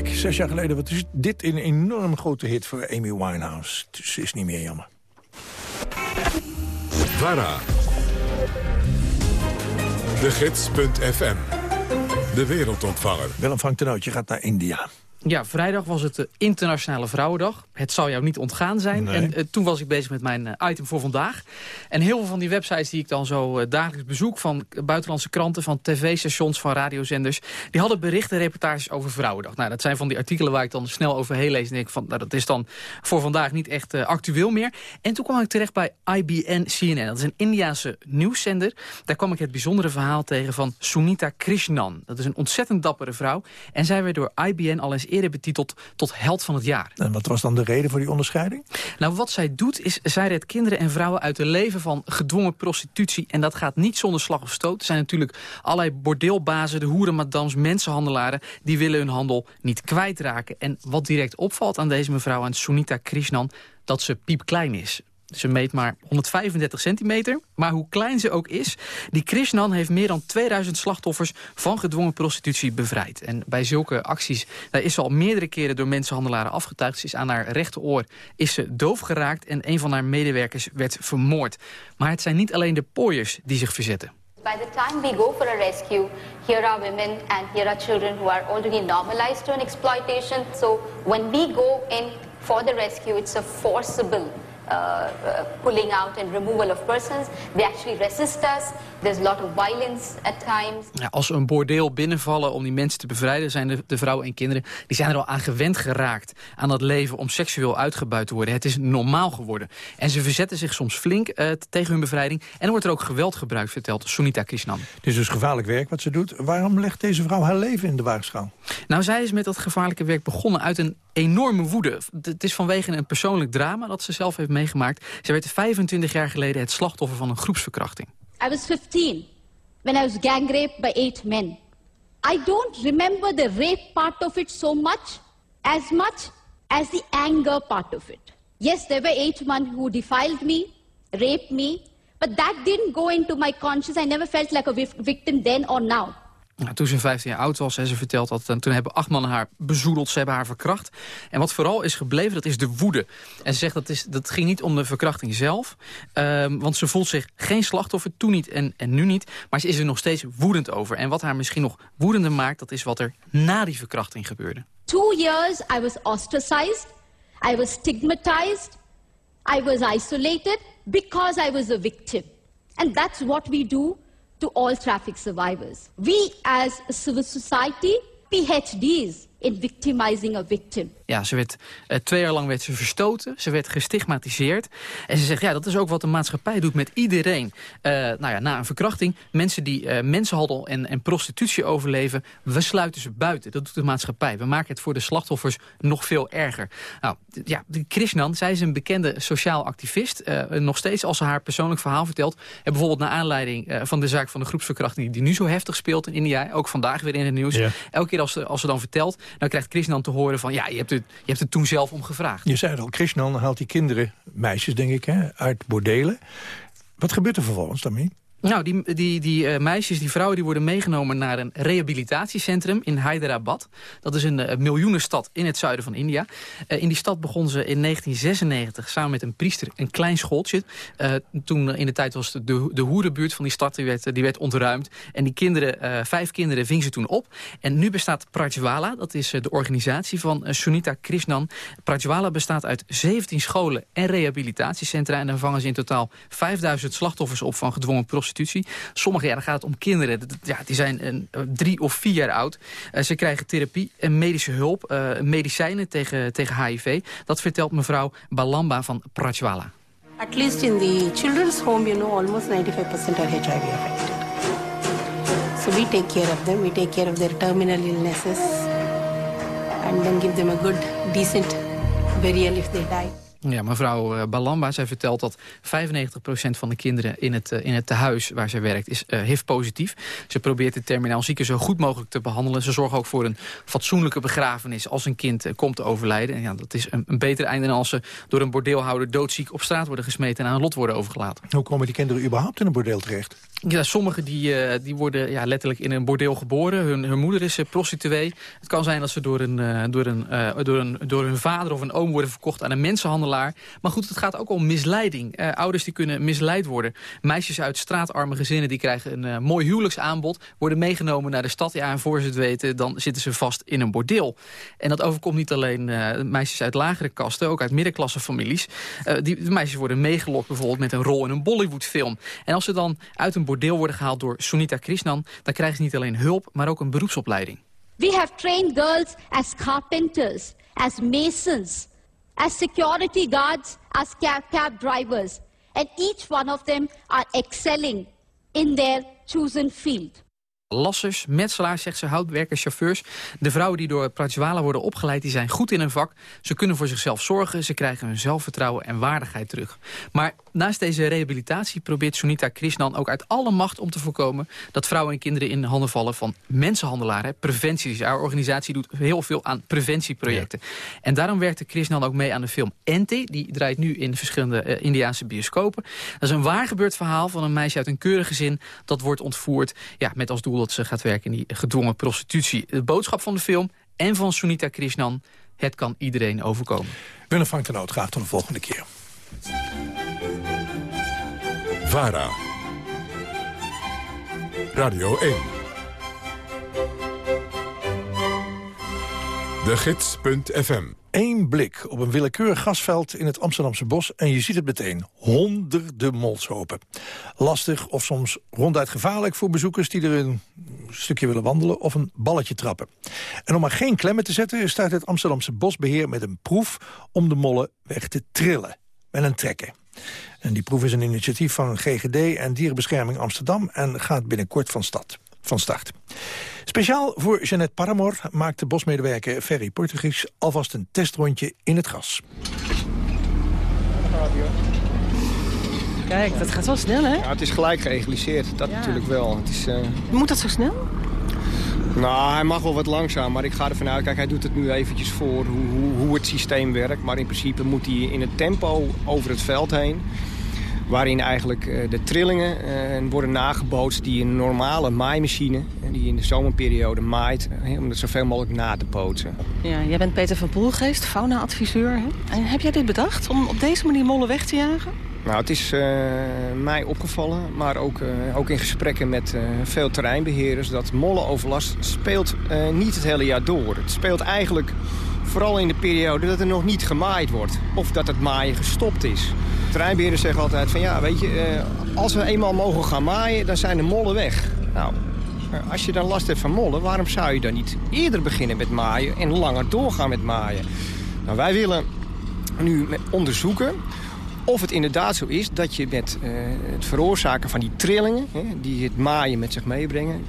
Zes jaar geleden wat is dit een enorm grote hit voor Amy Winehouse. Dus is niet meer jammer.
VARA. De Gids.fm. De wereldontvanger.
Willem Frank Tenootje gaat naar India.
Ja, vrijdag was het de Internationale Vrouwendag. Het zal jou niet ontgaan zijn.
Nee.
En eh, toen was ik bezig met mijn eh, item voor vandaag. En heel veel van die websites die ik dan zo eh, dagelijks bezoek... van buitenlandse kranten, van tv-stations, van radiozenders... die hadden berichten en reportages over Vrouwendag. Nou, dat zijn van die artikelen waar ik dan snel overheen lees... en denk van, nou, dat is dan voor vandaag niet echt eh, actueel meer. En toen kwam ik terecht bij IBN CNN. Dat is een Indiaanse nieuwszender. Daar kwam ik het bijzondere verhaal tegen van Sunita Krishnan. Dat is een ontzettend dappere vrouw. En zij werd door IBN al eens eerder betiteld tot held van het jaar.
En wat was dan de reden voor die onderscheiding?
Nou, wat zij doet is, zij redt kinderen en vrouwen uit een leven van gedwongen prostitutie. En dat gaat niet zonder slag of stoot. Er zijn natuurlijk allerlei bordeelbazen, de hoerenmadams, mensenhandelaren... die willen hun handel niet kwijtraken. En wat direct opvalt aan deze mevrouw, aan Sunita Krishnan... dat ze piepklein is. Ze meet maar 135 centimeter. Maar hoe klein ze ook is, die Krishnan heeft meer dan 2000 slachtoffers van gedwongen prostitutie bevrijd. En bij zulke acties daar is ze al meerdere keren door mensenhandelaren afgetuigd. Ze is aan haar rechteroor is ze doof geraakt en een van haar medewerkers werd vermoord. Maar het zijn niet alleen de pooiers die zich verzetten.
By the time we go for a rescue, here are women and here are children who are already normalized to an exploitation. So when we go in for the rescue, it's a forcible pulling out and removal of persons. They actually resist us. There's a lot of violence at times.
Ja, als ze een bordeel binnenvallen om die mensen te bevrijden... zijn de, de vrouwen en kinderen die zijn er al aan gewend geraakt... aan dat leven om seksueel uitgebuit te worden. Het is normaal geworden. En ze verzetten zich soms flink eh, tegen hun bevrijding. En er wordt er ook geweld gebruikt, vertelt Sunita Krishnan.
Het is dus gevaarlijk werk wat ze doet. Waarom legt deze vrouw haar leven in de waagschaal?
Nou, zij is met dat gevaarlijke werk begonnen uit een enorme woede. Het is vanwege een persoonlijk drama dat ze zelf heeft meegemaakt. Ze werd 25 jaar geleden het slachtoffer van een groepsverkrachting.
I was 15 when I was gang raped by eight men. I don't remember the rape part of it so much, as much as the anger part of it. Yes, there were eight men who defiled me, raped me, but that didn't go into my conscience. I never felt like a vic- victim then or now.
Nou, toen ze 15 jaar oud was, en ze vertelt dat, en toen hebben acht mannen haar bezoedeld, ze hebben haar verkracht. En wat vooral is gebleven, dat is de woede. En ze zegt dat, is, dat ging niet om de verkrachting zelf, ehm, want ze voelt zich geen slachtoffer, toen niet en, en nu niet. Maar ze is er nog steeds woedend over. En wat haar misschien nog woedender maakt, dat is wat er na die verkrachting gebeurde.
Two years I was ostracized, I was stigmatized, I was isolated because I was a victim. And that's what we do to all traffic survivors. We as a civil society, PhDs in victimizing a victim.
Ja, ze werd, eh, twee jaar lang werd ze verstoten. Ze werd gestigmatiseerd. En ze zegt, ja, dat is ook wat de maatschappij doet met iedereen. Eh, nou ja, na een verkrachting, mensen die eh, mensenhandel en, en prostitutie overleven... we sluiten ze buiten. Dat doet de maatschappij. We maken het voor de slachtoffers nog veel erger. Nou, ja, Krishnan, zij is een bekende sociaal activist. Eh, nog steeds als ze haar persoonlijk verhaal vertelt. En bijvoorbeeld naar aanleiding eh, van de zaak van de groepsverkrachting... die nu zo heftig speelt in India. Ook vandaag weer in het nieuws.
Ja.
Elke keer als ze, als ze dan vertelt, dan krijgt Krishnan te horen van... ja, je hebt het, je hebt het toen zelf om gevraagd.
Je zei het al, Krishnan haalt die kinderen, meisjes denk ik, hè, uit bordelen. Wat gebeurt er vervolgens daarmee?
Nou, die, die, die eh, meisjes, die vrouwen, die worden meegenomen naar een rehabilitatiecentrum in Hyderabad. Dat is een eh, miljoenenstad in het zuiden van India. Eh, in die stad begon ze in 1996 samen met een priester een klein schooltje. Toen in de tijd was de, de, de hoerenbuurt van die stad, die werd, ontruimd. En die kinderen, vijf kinderen ving ze toen op. En nu bestaat Prajwala, dat is de organisatie van Sunita Krishnan. Prajwala bestaat uit 17 scholen en rehabilitatiecentra. En dan vangen ze in totaal 5000 slachtoffers op van gedwongen prostitutie. Sommige, ja, dan gaat het om kinderen. Ja, die zijn eh, drie of vier jaar oud. Eh, ze krijgen therapie en medische hulp, eh, medicijnen tegen, tegen HIV. Dat vertelt mevrouw Balamba van Prajwala.
At least in the children's home, you know, almost 95% are HIV affected. So we take care of them. We take care of their terminal illnesses and then give them a good, decent burial if they die.
Ja, mevrouw eh, Balamba, zij vertelt dat 95% van de kinderen in het, eh, in het tehuis waar zij werkt is eh, HIV-positief. Ze probeert de terminaal zieken zo goed mogelijk te behandelen. Ze zorgen ook voor een fatsoenlijke begrafenis als een kind komt te overlijden. En ja, dat is een, een beter einde dan als ze door een bordeelhouder doodziek op straat worden gesmeten en aan een lot worden overgelaten.
Hoe komen die kinderen überhaupt in een bordeel terecht?
Ja, sommigen die, eh, die worden ja, letterlijk in een bordeel geboren. Hun, hun moeder is eh, prostituee. Het kan zijn dat ze door, een, eh, door, een, door, een, door hun vader of een oom worden verkocht aan een mensenhandelaar. Maar goed, het gaat ook om misleiding. Ouders die kunnen misleid worden. Meisjes uit straatarme gezinnen die krijgen een eh, mooi huwelijksaanbod. Worden meegenomen naar de stad. Ja, en voor ze het weten, dan zitten ze vast in een bordeel. En dat overkomt niet alleen meisjes uit lagere kasten, ook uit middenklassefamilies. Die meisjes worden meegelokt bijvoorbeeld met een rol in een Bollywoodfilm. En als ze dan uit een bordeel worden gehaald door Sunita Krishnan... dan krijgen ze niet alleen hulp, maar ook een beroepsopleiding.
We have trained girls as carpenters, as masons, as security guards, as cab, cab drivers. And each one of them are excelling in their chosen field.
Lassers, metselaars, zegt ze, houtwerkers, chauffeurs. De vrouwen die door Prajwala worden opgeleid, die zijn goed in hun vak. Ze kunnen voor zichzelf zorgen, ze krijgen hun zelfvertrouwen en waardigheid terug. Maar naast deze rehabilitatie probeert Sunita Krishnan ook uit alle macht om te voorkomen... dat vrouwen en kinderen in handen vallen van mensenhandelaren. Preventie, dus haar organisatie doet heel veel aan preventieprojecten. En daarom werkte Krishnan ook mee aan de film Ente. Die draait nu in verschillende eh, Indiaanse bioscopen. Dat is een waar gebeurd verhaal van een meisje uit een keurig gezin... dat wordt ontvoerd ja, met als doel dat ze gaat werken in die gedwongen prostitutie. De boodschap van de film en van Sunita Krishnan... het kan iedereen overkomen.
Willem Frank de Noot, graag tot de volgende keer.
VARA. Radio 1. De Gids.fm.
Eén blik op een willekeurig gasveld in het Amsterdamse bos... en je ziet het meteen. Honderden molshopen. Lastig of soms ronduit gevaarlijk voor bezoekers... die er een stukje willen wandelen of een balletje trappen. En om maar geen klemmen te zetten... staat het Amsterdamse bosbeheer met een proef... om de mollen weg te trillen. Met een trekken. En die proef is een initiatief van GGD en Dierenbescherming Amsterdam... en gaat binnenkort van, stad, van start. Speciaal voor Jeannette Paramor maakte bosmedewerker Ferry Portugies... alvast een testrondje in het gras.
Kijk, dat gaat wel snel, hè?
Ja, het is gelijk geëgaliseerd, dat
Ja.
natuurlijk wel. Het is, eh,
Moet dat zo snel?
Nou, hij mag wel wat langzaam, maar ik ga ervan uit... Kijk, hij doet het nu eventjes voor hoe, hoe, hoe het systeem werkt. Maar in principe moet hij in het tempo over het veld heen... waarin eigenlijk eh, de trillingen eh, worden nagebootst... die een normale maaimachine, eh, die in de zomerperiode maait... om het zoveel mogelijk na te bootsen.
Ja, jij bent Peter van Poelgeest, fauna-adviseur. heb jij dit bedacht, om op deze manier mollen weg te jagen?
Nou, het is eh, mij opgevallen, maar ook, eh, ook in gesprekken met eh, veel terreinbeheerders... dat mollenoverlast speelt niet het hele jaar door. Het speelt eigenlijk vooral in de periode dat er nog niet gemaaid wordt. Of dat het maaien gestopt is. Terreinbeheerders zeggen altijd van ja, weet je... als we eenmaal mogen gaan maaien, dan zijn de mollen weg. Nou, als je dan last hebt van mollen, waarom zou je dan niet eerder beginnen met maaien... en langer doorgaan met maaien? Nou, wij willen nu onderzoeken of het inderdaad zo is dat je met eh, het veroorzaken van die trillingen... Hè, die het maaien met zich meebrengen...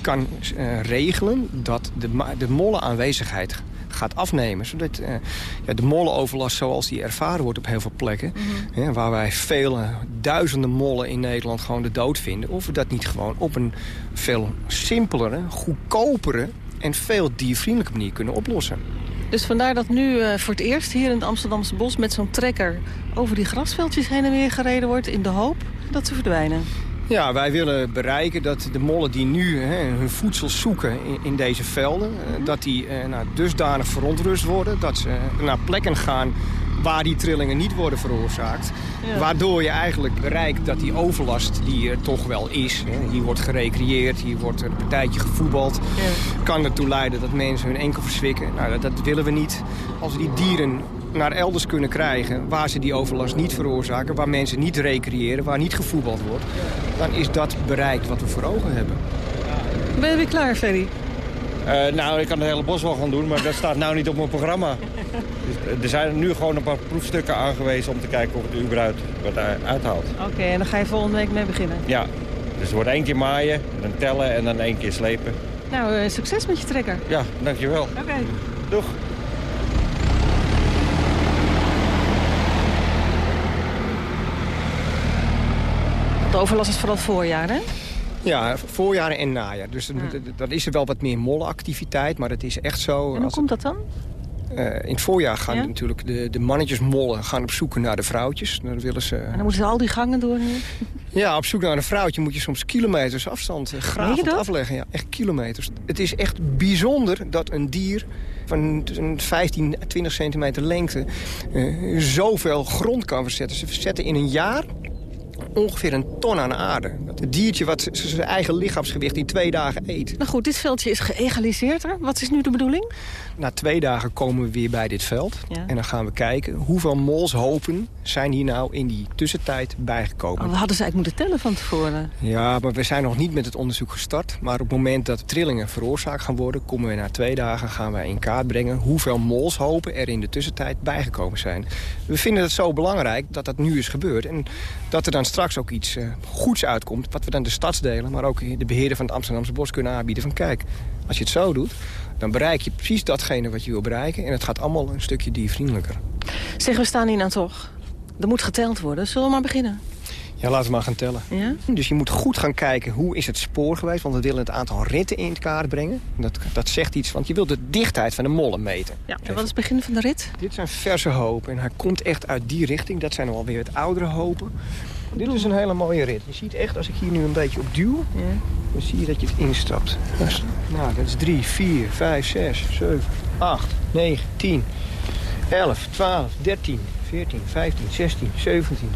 kan eh, regelen dat de, de mollenaanwezigheid gaat afnemen. Zodat eh, ja, de mollenoverlast zoals die ervaren wordt op heel veel plekken... hè, waar wij vele duizenden mollen in Nederland gewoon de dood vinden... of we dat niet gewoon op een veel simpelere, goedkopere... en veel diervriendelijke manier kunnen oplossen.
Dus vandaar dat nu eh, voor het eerst hier in het Amsterdamse bos... met zo'n trekker over die grasveldjes heen en weer gereden wordt... in de hoop dat ze verdwijnen.
Ja, wij willen bereiken dat de mollen die nu hè, hun voedsel zoeken in, deze velden... eh, dat die eh, nou, dusdanig verontrust worden... dat ze naar plekken gaan waar die trillingen niet worden veroorzaakt.
Ja.
Waardoor je eigenlijk bereikt dat die overlast die er toch wel is... Hè, hier wordt gerecreëerd, hier wordt een partijtje gevoetbald... kan ertoe leiden dat mensen hun enkel verzwikken. Nou, dat, dat willen we niet. Als we die dieren naar elders kunnen krijgen waar ze die overlast niet veroorzaken... waar mensen niet recreëren, waar niet gevoetbald wordt... dan is dat bereikt wat we voor ogen hebben.
Ben je weer klaar, Ferry?
Eh, nou, ik kan het hele bos wel gaan doen, maar dat staat nou niet op mijn programma. Dus, eh, er zijn nu gewoon een paar proefstukken aangewezen om te kijken of het überhaupt wat uithaalt.
Oké, en dan ga je volgende week mee beginnen?
Ja, dus er wordt één keer maaien, dan tellen en dan één keer slepen.
Nou, eh, succes met je trekker.
Ja, dankjewel.
Oké.
Doeg.
De overlast is vooral voorjaar, hè?
Ja, voorjaar en najaar. Dus dan- dan is er wel wat meer mollenactiviteit, maar het is echt zo...
En hoe komt dat dan?
eh, in het voorjaar gaan
Ja?
natuurlijk de, de mannetjesmollen gaan op zoek naar de vrouwtjes. Dan willen ze...
En dan moeten ze al die gangen door hier.
Ja, op zoek naar een vrouwtje moet je soms kilometers afstand eh, gravend
dat?
afleggen. Ja, echt kilometers. Het is echt bijzonder dat een dier van een 15, 20 centimeter lengte... eh, zoveel grond kan verzetten. Ze verzetten in een jaar ongeveer een ton aan aarde. Het diertje wat zijn eigen lichaamsgewicht in twee dagen eet.
Nou goed, dit veldje is geëgaliseerder. Wat is nu de bedoeling?
Na twee dagen komen we weer bij dit veld.
Ja.
En dan gaan we kijken hoeveel molshopen zijn hier nou in die tussentijd bijgekomen.
Oh, we hadden ze eigenlijk moeten tellen van tevoren.
Ja, maar we zijn nog niet met het onderzoek gestart. Maar op het moment dat trillingen veroorzaakt gaan worden... komen we na twee dagen gaan wij in kaart brengen... hoeveel molshopen er in de tussentijd bijgekomen zijn. We vinden het zo belangrijk dat dat nu is gebeurd. En dat er dan straks ook iets eh, goeds uitkomt... wat we dan de stadsdelen, maar ook de beheerder van het Amsterdamse Bos kunnen aanbieden. Van kijk, als je het zo doet, dan bereik je precies datgene wat je wil bereiken. En het gaat allemaal een stukje diervriendelijker.
Zeg, we staan hier nou toch. Er moet geteld worden. Zullen we maar beginnen?
Ja, laten we maar gaan tellen.
Ja?
Dus je moet goed gaan kijken hoe is het spoor geweest. Want we willen het aantal ritten in kaart brengen. Dat, dat zegt iets, want je wilt de dichtheid van de mollen meten.
Ja, en wat is het begin van de rit?
Dit zijn verse hopen en hij komt echt uit die richting. Dat zijn alweer het oudere hopen. Dit is een hele mooie rit. Je ziet echt, als ik hier nu een beetje op duw... dan zie je dat je het instapt. Nou, dat is 3, 4, 5, 6, 7, 8, 9, 10, 11, 12, 13, 14, 15, 16, 17...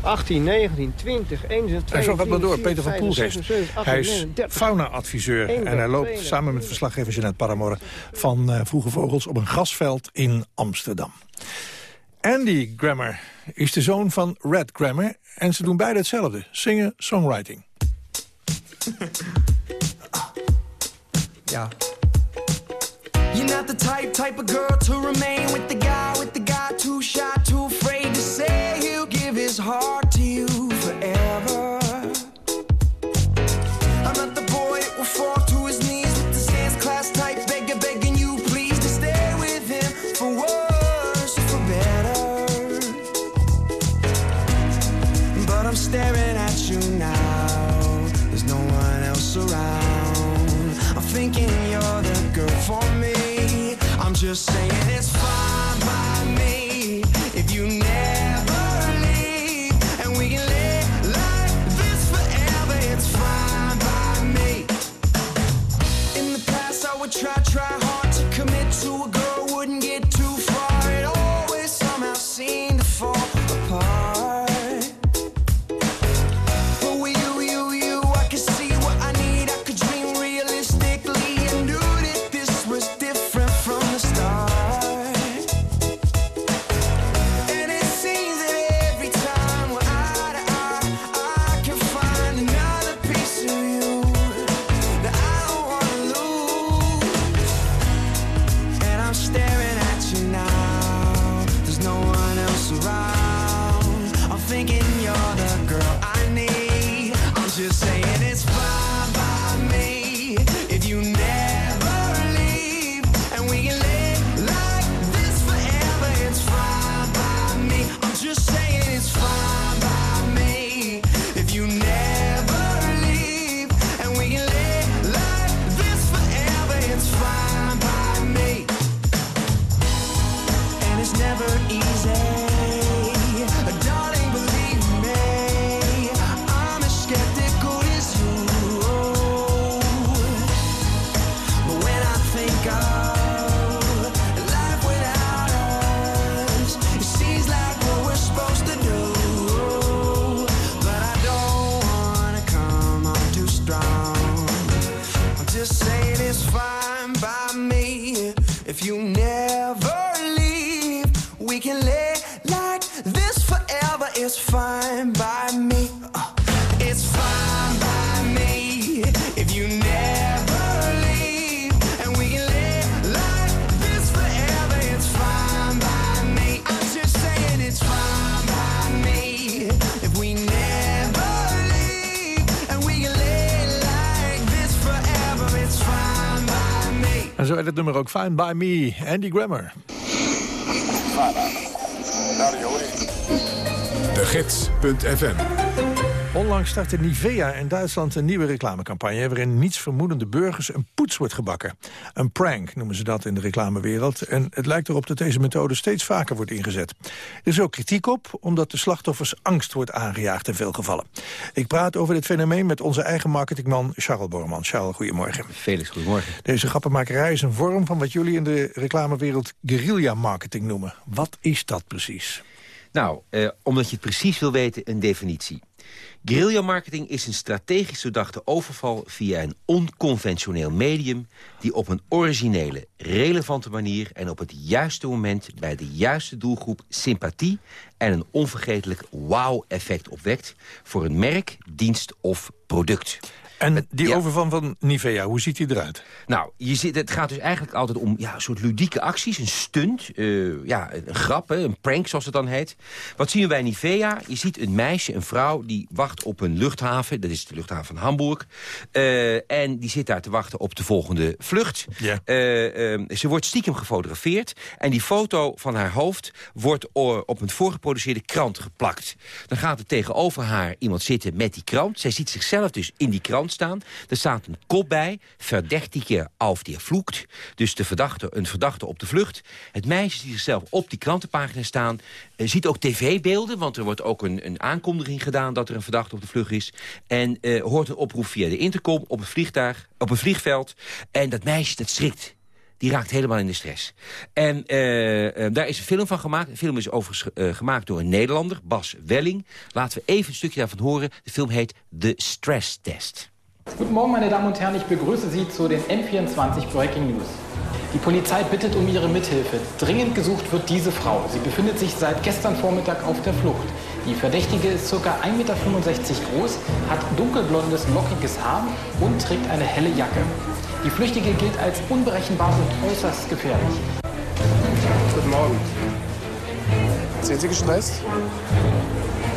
18, 19, 20, 21,
En zo gaat maar door.
22,
Peter van
25,
Poelgeest.
26, 28,
Hij is
39.
fauna-adviseur. En hij loopt samen met verslaggever Jeanette Paramore... van eh, Vroege Vogels op een grasveld in Amsterdam. Andy Grammer is de zoon van Red Grammer. En ze doen beide hetzelfde. Zingen, songwriting.
Yeah. You're not the type, type of girl to remain with the guy, with the guy too shy, too afraid to say he'll give his heart just saying
het nummer ook Fine By Me, Andy Grammer.
De Gids.fm
Onlangs startte Nivea in Duitsland een nieuwe reclamecampagne... waarin nietsvermoedende burgers een poets wordt gebakken. Een prank noemen ze dat in de reclamewereld. En het lijkt erop dat deze methode steeds vaker wordt ingezet. Er is ook kritiek op, omdat de slachtoffers angst wordt aangejaagd in veel gevallen. Ik praat over dit fenomeen met onze eigen marketingman Charles Borman. Charles, goedemorgen.
Felix, goedemorgen.
Deze grappenmakerij is een vorm van wat jullie in de reclamewereld guerrilla marketing noemen. Wat is dat precies?
Nou, eh, omdat je het precies wil weten, een definitie. Guerrilla marketing is een strategisch doordachte overval via een onconventioneel medium... die op een originele, relevante manier en op het juiste moment... bij de juiste doelgroep sympathie en een onvergetelijk wow-effect opwekt... voor een merk, dienst of product.
En die overval van Nivea, hoe ziet die eruit?
Nou, je ziet, het gaat dus eigenlijk altijd om ja, een soort ludieke acties. Een stunt, eh, ja, een grap, hè, een prank zoals het dan heet. Wat zien we bij Nivea? Je ziet een meisje, een vrouw, die wacht op een luchthaven. Dat is de luchthaven van Hamburg. Eh, en die zit daar te wachten op de volgende vlucht.
Ja.
Eh, eh, ze wordt stiekem gefotografeerd. En die foto van haar hoofd wordt op een voorgeproduceerde krant geplakt. Dan gaat er tegenover haar iemand zitten met die krant. Zij ziet zichzelf dus in die krant staan. Er staat een kop bij. Verdächtige auf die vloekt. Dus de verdachte, een verdachte op de vlucht. Het meisje ziet zichzelf op die krantenpagina staan. Eh, ziet ook tv-beelden, want er wordt ook een, een aankondiging gedaan... dat er een verdachte op de vlucht is. En eh, hoort een oproep via de intercom op het vliegtuig, op het vliegveld. En dat meisje, dat schrikt. Die raakt helemaal in de stress. En eh, daar is een film van gemaakt. De film is overigens gemaakt door een Nederlander, Bas Welling. Laten we even een stukje daarvan horen. De film heet The Stress Test.
Guten Morgen, meine Damen und Herren. Ich begrüße Sie zu den M24 Breaking News. Die Polizei bittet um Ihre Mithilfe. Dringend gesucht wird diese Frau. Sie befindet sich seit gestern Vormittag auf der Flucht. Die Verdächtige ist ca. 1,65 Meter groß, hat dunkelblondes, lockiges Haar und trägt eine helle Jacke. Die Flüchtige gilt als unberechenbar und äußerst gefährlich.
Guten Morgen. Sind Sie gestresst?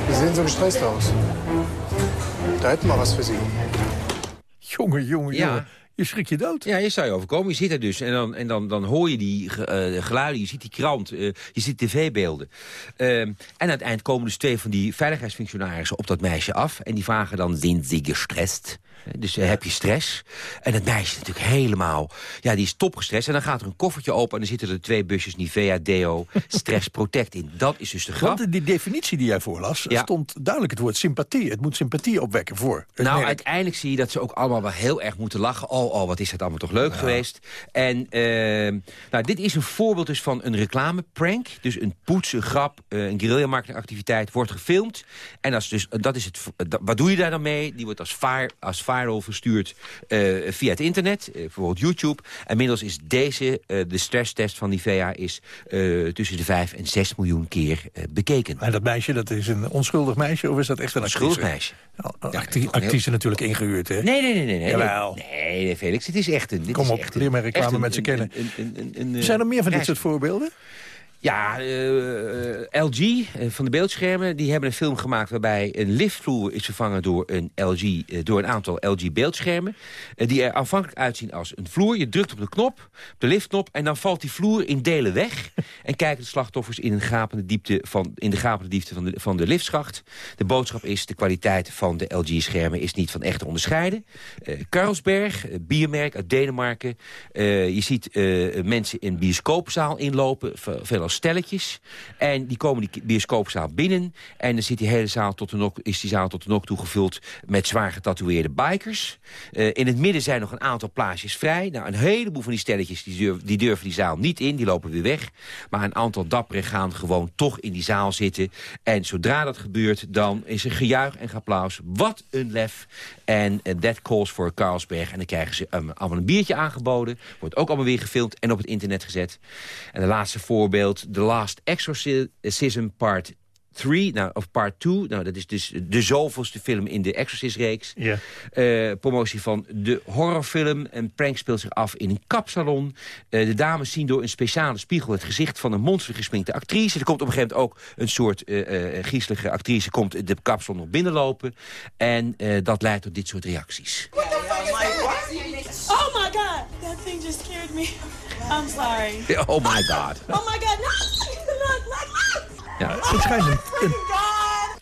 Sie sehen so gestresst aus. Da hätten wir was für Sie.
Jongen, jongen,
Ja.
jongen. Je schrik je dood.
Ja, je zou je overkomen. Je zit er dus en dan, en dan, dan hoor je die eh, geluiden, je ziet die krant, eh, je ziet tv-beelden. Ehm, en aan het eind komen dus twee van die veiligheidsfunctionarissen op dat meisje af. En die vragen dan, zijn ze gestrest? Eh, Dus eh, heb je stress? En het meisje is natuurlijk helemaal, ja, die is topgestrest. En dan gaat er een koffertje open en dan zitten er twee busjes Nivea Deo Stress Protect in. Dat is dus de grap.
Want die definitie die jij voorlas,
Ja.
stond duidelijk het woord sympathie. Het moet sympathie opwekken voor
Nou,
merk.
uiteindelijk zie je dat ze ook allemaal wel heel erg moeten lachen. Oh, oh, wat is dat allemaal toch leuk geweest. En eh, nou, dit is een voorbeeld dus van een reclameprank. Dus een poets, een grap, eh, een guerrilla marketingactiviteit wordt gefilmd. En dat is dus, dat is het, dat- wat doe je daar dan mee? Die wordt als, fire, als viral verstuurd eh, via het internet, eh, bijvoorbeeld YouTube. Inmiddels is deze, eh, de stresstest van Nivea, is eh, tussen de 5 en 6 miljoen keer eh, bekeken.
En dat meisje, dat is een onschuldig meisje of is dat echt een actrice?
Onschuldig meisje.
Ja, acti- actrice natuurlijk ingehuurd, hè?
Nee, nee, nee, nee. nee.
Jawel.
Nee, nee, Felix, het is echt een... Dit
Kom
is
op,
echt een-
leer maar reclame
echt
mensen
een-
kennen.
een- een- een- een, eh,
Zijn er meer van dit soort voorbeelden?
Ja, eh, LG eh, van de beeldschermen, die hebben een film gemaakt... waarbij een liftvloer is vervangen door een, LG, eh, door een aantal LG-beeldschermen... eh, die er aanvankelijk uitzien als een vloer. Je drukt op de knop, op de liftknop... en dan valt die vloer in delen weg... en kijken de slachtoffers in, een gapende diepte van, in de gapende diepte van de, van de liftschacht. De boodschap is, de kwaliteit van de LG-schermen... is niet van echt te onderscheiden. Eh Carlsberg, biermerk uit Denemarken. Je ziet mensen in bioscoopzaal inlopen, ve- veel stelletjes. En die komen die bioscoopzaal binnen. En dan zit die hele zaal tot de nok, is die zaal tot de nok toe gevuld met zwaar getatoeëerde bikers. Eh, in het midden zijn nog een aantal plaatsjes vrij. Nou, een heleboel van die stelletjes die durven, die durven die zaal niet in, die lopen weer weg. Maar een aantal dapperen gaan gewoon toch in die zaal zitten. En zodra dat gebeurt, dan is er gejuich en applaus. Wat een lef. En eh, that calls for Carlsberg. En dan krijgen ze um, allemaal een biertje aangeboden. Wordt ook allemaal weer gefilmd en op het internet gezet. En de laatste voorbeeld, The Last Exorcism Part 3, nou, of Part 2. Nou, dat is dus de zoveelste film in de Exorcist-reeks.
Ja.
Eh, promotie van de horrorfilm. Een prank speelt zich af in een kapsalon. Eh, de dames zien door een speciale spiegel het gezicht van een monstergesminkte actrice. Er komt op een gegeven moment ook een soort eh eh, griezelige actrice... komt de kapsalon nog binnenlopen. En eh, dat leidt tot dit soort reacties.
Oh my god, that thing just scared me. I'm sorry.
Oh my god.
Oh my god, no! Look, look, look!
Ja.
Het schijnt een, een,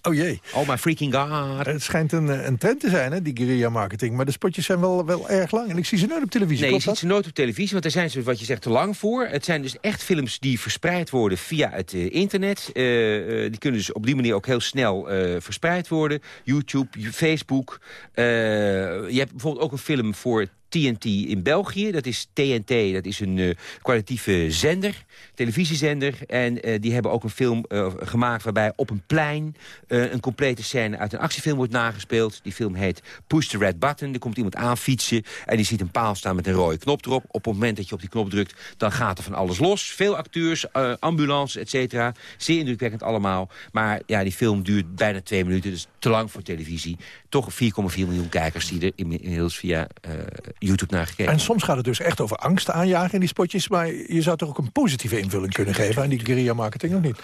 Oh jee.
Oh my freaking god.
Het schijnt een, eh, een trend te zijn, hè, die guerrilla marketing. Maar de spotjes zijn wel, wel erg lang. En ik zie ze nooit op televisie.
Nee, je ziet
dat?
ze nooit op televisie, want daar zijn ze, wat je zegt, te lang voor. Het zijn dus echt films die verspreid worden via het eh, internet. Eh, eh, die kunnen dus op die manier ook heel snel eh, verspreid worden. YouTube, Facebook. Eh, je hebt bijvoorbeeld ook een film voor TNT in België. Dat is TNT, dat is een eh, kwalitatieve zender, televisiezender. En eh, die hebben ook een film eh, gemaakt waarbij op een plein... een complete scène uit een actiefilm wordt nagespeeld. Die film heet Push the Red Button. Er komt iemand aanfietsen en die ziet een paal staan met een rode knop erop. Op het moment dat je op die knop drukt, dan gaat er van alles los. Veel acteurs, ambulance, et. Zeer indrukwekkend allemaal. Maar ja, die film duurt bijna twee minuten, dus te lang voor televisie. Toch 4,4 miljoen kijkers die er inmiddels via YouTube naar gekeken
En soms gaat het dus echt over angst aanjagen in die spotjes. Maar je zou toch ook een positieve invulling kunnen geven aan die guerrilla marketing, of niet?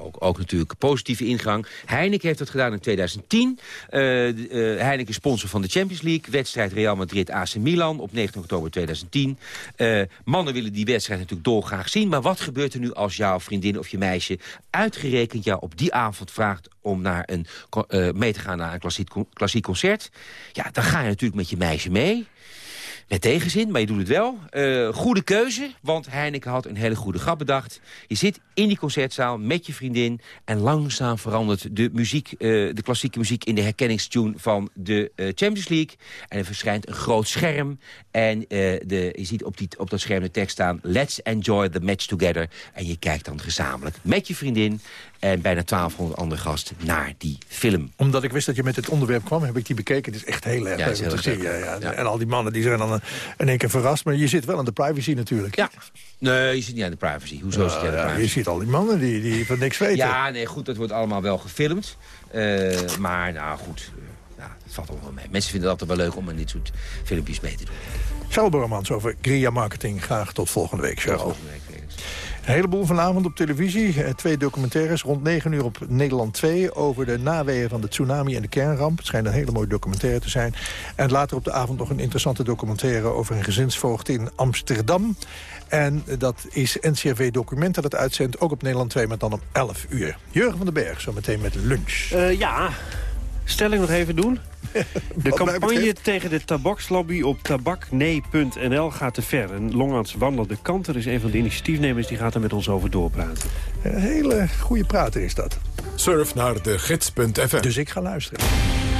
ook, ook natuurlijk positieve ingang. Heineken heeft dat gedaan in 2010. Eh, de, eh, Heineken is sponsor van de Champions League. Wedstrijd Real Madrid-AC Milan op 19 oktober 2010. Eh, mannen willen die wedstrijd natuurlijk dolgraag zien. Maar wat gebeurt er nu als jouw vriendin of je meisje... uitgerekend jou op die avond vraagt om naar een, eh, mee te gaan naar een klassiek, klassiek concert? Ja, dan ga je natuurlijk met je meisje mee. Met tegenzin, maar je doet het wel. Eh, goede keuze, want Heineken had een hele goede grap bedacht. Je zit in die concertzaal met je vriendin... en langzaam verandert de, muziek, eh, de klassieke muziek... in de herkenningstune van de eh, Champions League. En er verschijnt een groot scherm. En de, je ziet op, die, op dat scherm de tekst staan... Let's enjoy the match together. En je kijkt dan gezamenlijk met je vriendin... en bijna 1200 andere gasten naar die film.
Omdat ik wist dat je met dit onderwerp kwam, heb ik die bekeken. Het is echt heel erg
Ja,
leuk
het
om te zien. ja. En al die mannen die zijn dan eh, in één keer verrast. Maar je zit wel aan de privacy natuurlijk.
Ja. Nee, je zit niet aan de privacy. Hoezo zit je aan de
Ja,
privacy?
je ziet al die mannen die, die van niks weten.
Ja, nee, goed, dat wordt allemaal wel gefilmd. Eh, maar nou goed, eh, ja, het valt allemaal mee. Mensen vinden het altijd wel leuk om aan dit soort filmpjes mee te doen.
Charles Bormans over guerrilla marketing. Graag tot volgende week, Charles.
Volgende week.
Een heleboel vanavond op televisie. Eh, Twee documentaires rond 9 uur op Nederland 2... over de naweeën van de tsunami en de kernramp. Het schijnt een hele mooie documentaire te zijn. En later op de avond nog een interessante documentaire... over een gezinsvoogd in Amsterdam. En dat is NCRV Documenten dat uitzendt, ook op Nederland 2... maar dan om 11 uur. Jurgen van den Berg, zometeen met lunch.
Eh, ja, stelling nog even doen. De campagne tegen de tabakslobby op tabaknee.nl gaat te ver. En Longarts Wandel de Kanter is een van de initiatiefnemers... die gaat er met ons over doorpraten.
Een hele goede prater is dat.
Surf naar de gids.fm.
Dus ik ga luisteren.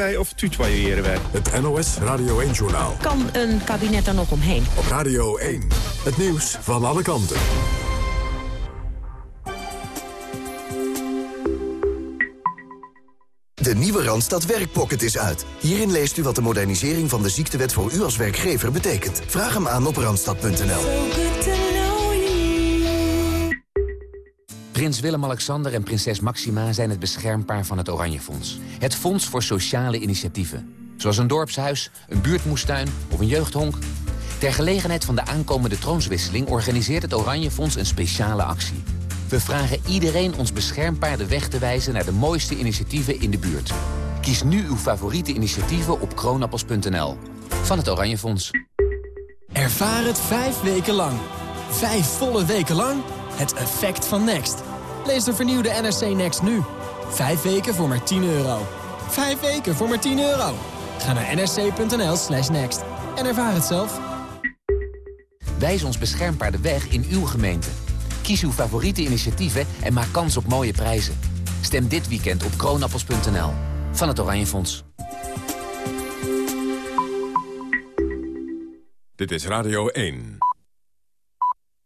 wij of tutoyeren wij?
Het NOS Radio 1-journaal.
Kan een kabinet er nog omheen?
Op Radio 1. Het nieuws van alle kanten.
De nieuwe Randstad Werkpocket is uit. Hierin leest u wat de modernisering van de ziektewet voor u als werkgever betekent. Vraag hem aan op randstad.nl.
Prins Willem-Alexander en prinses Maxima zijn het beschermpaar van het Oranje Fonds. Het fonds voor sociale initiatieven. Zoals een dorpshuis, een buurtmoestuin of een jeugdhonk. Ter gelegenheid van de aankomende troonswisseling organiseert het Oranje Fonds een speciale actie. We vragen iedereen ons beschermpaar de weg te wijzen naar de mooiste initiatieven in de buurt. Kies nu uw favoriete initiatieven op kroonappels.nl. Van het Oranje Fonds.
Ervaar het vijf weken lang. Vijf volle weken lang. Het effect van Next. Lees de vernieuwde NRC Next nu. Vijf weken voor maar 10 euro. Vijf weken voor maar 10 euro. Ga naar nrc.nl slash next. En ervaar het zelf.
Wijs ons beschermpaar de weg in uw gemeente. Kies uw favoriete initiatieven en maak kans op mooie prijzen. Stem dit weekend op kroonappels.nl. Van het Oranje Fonds.
Dit is Radio 1.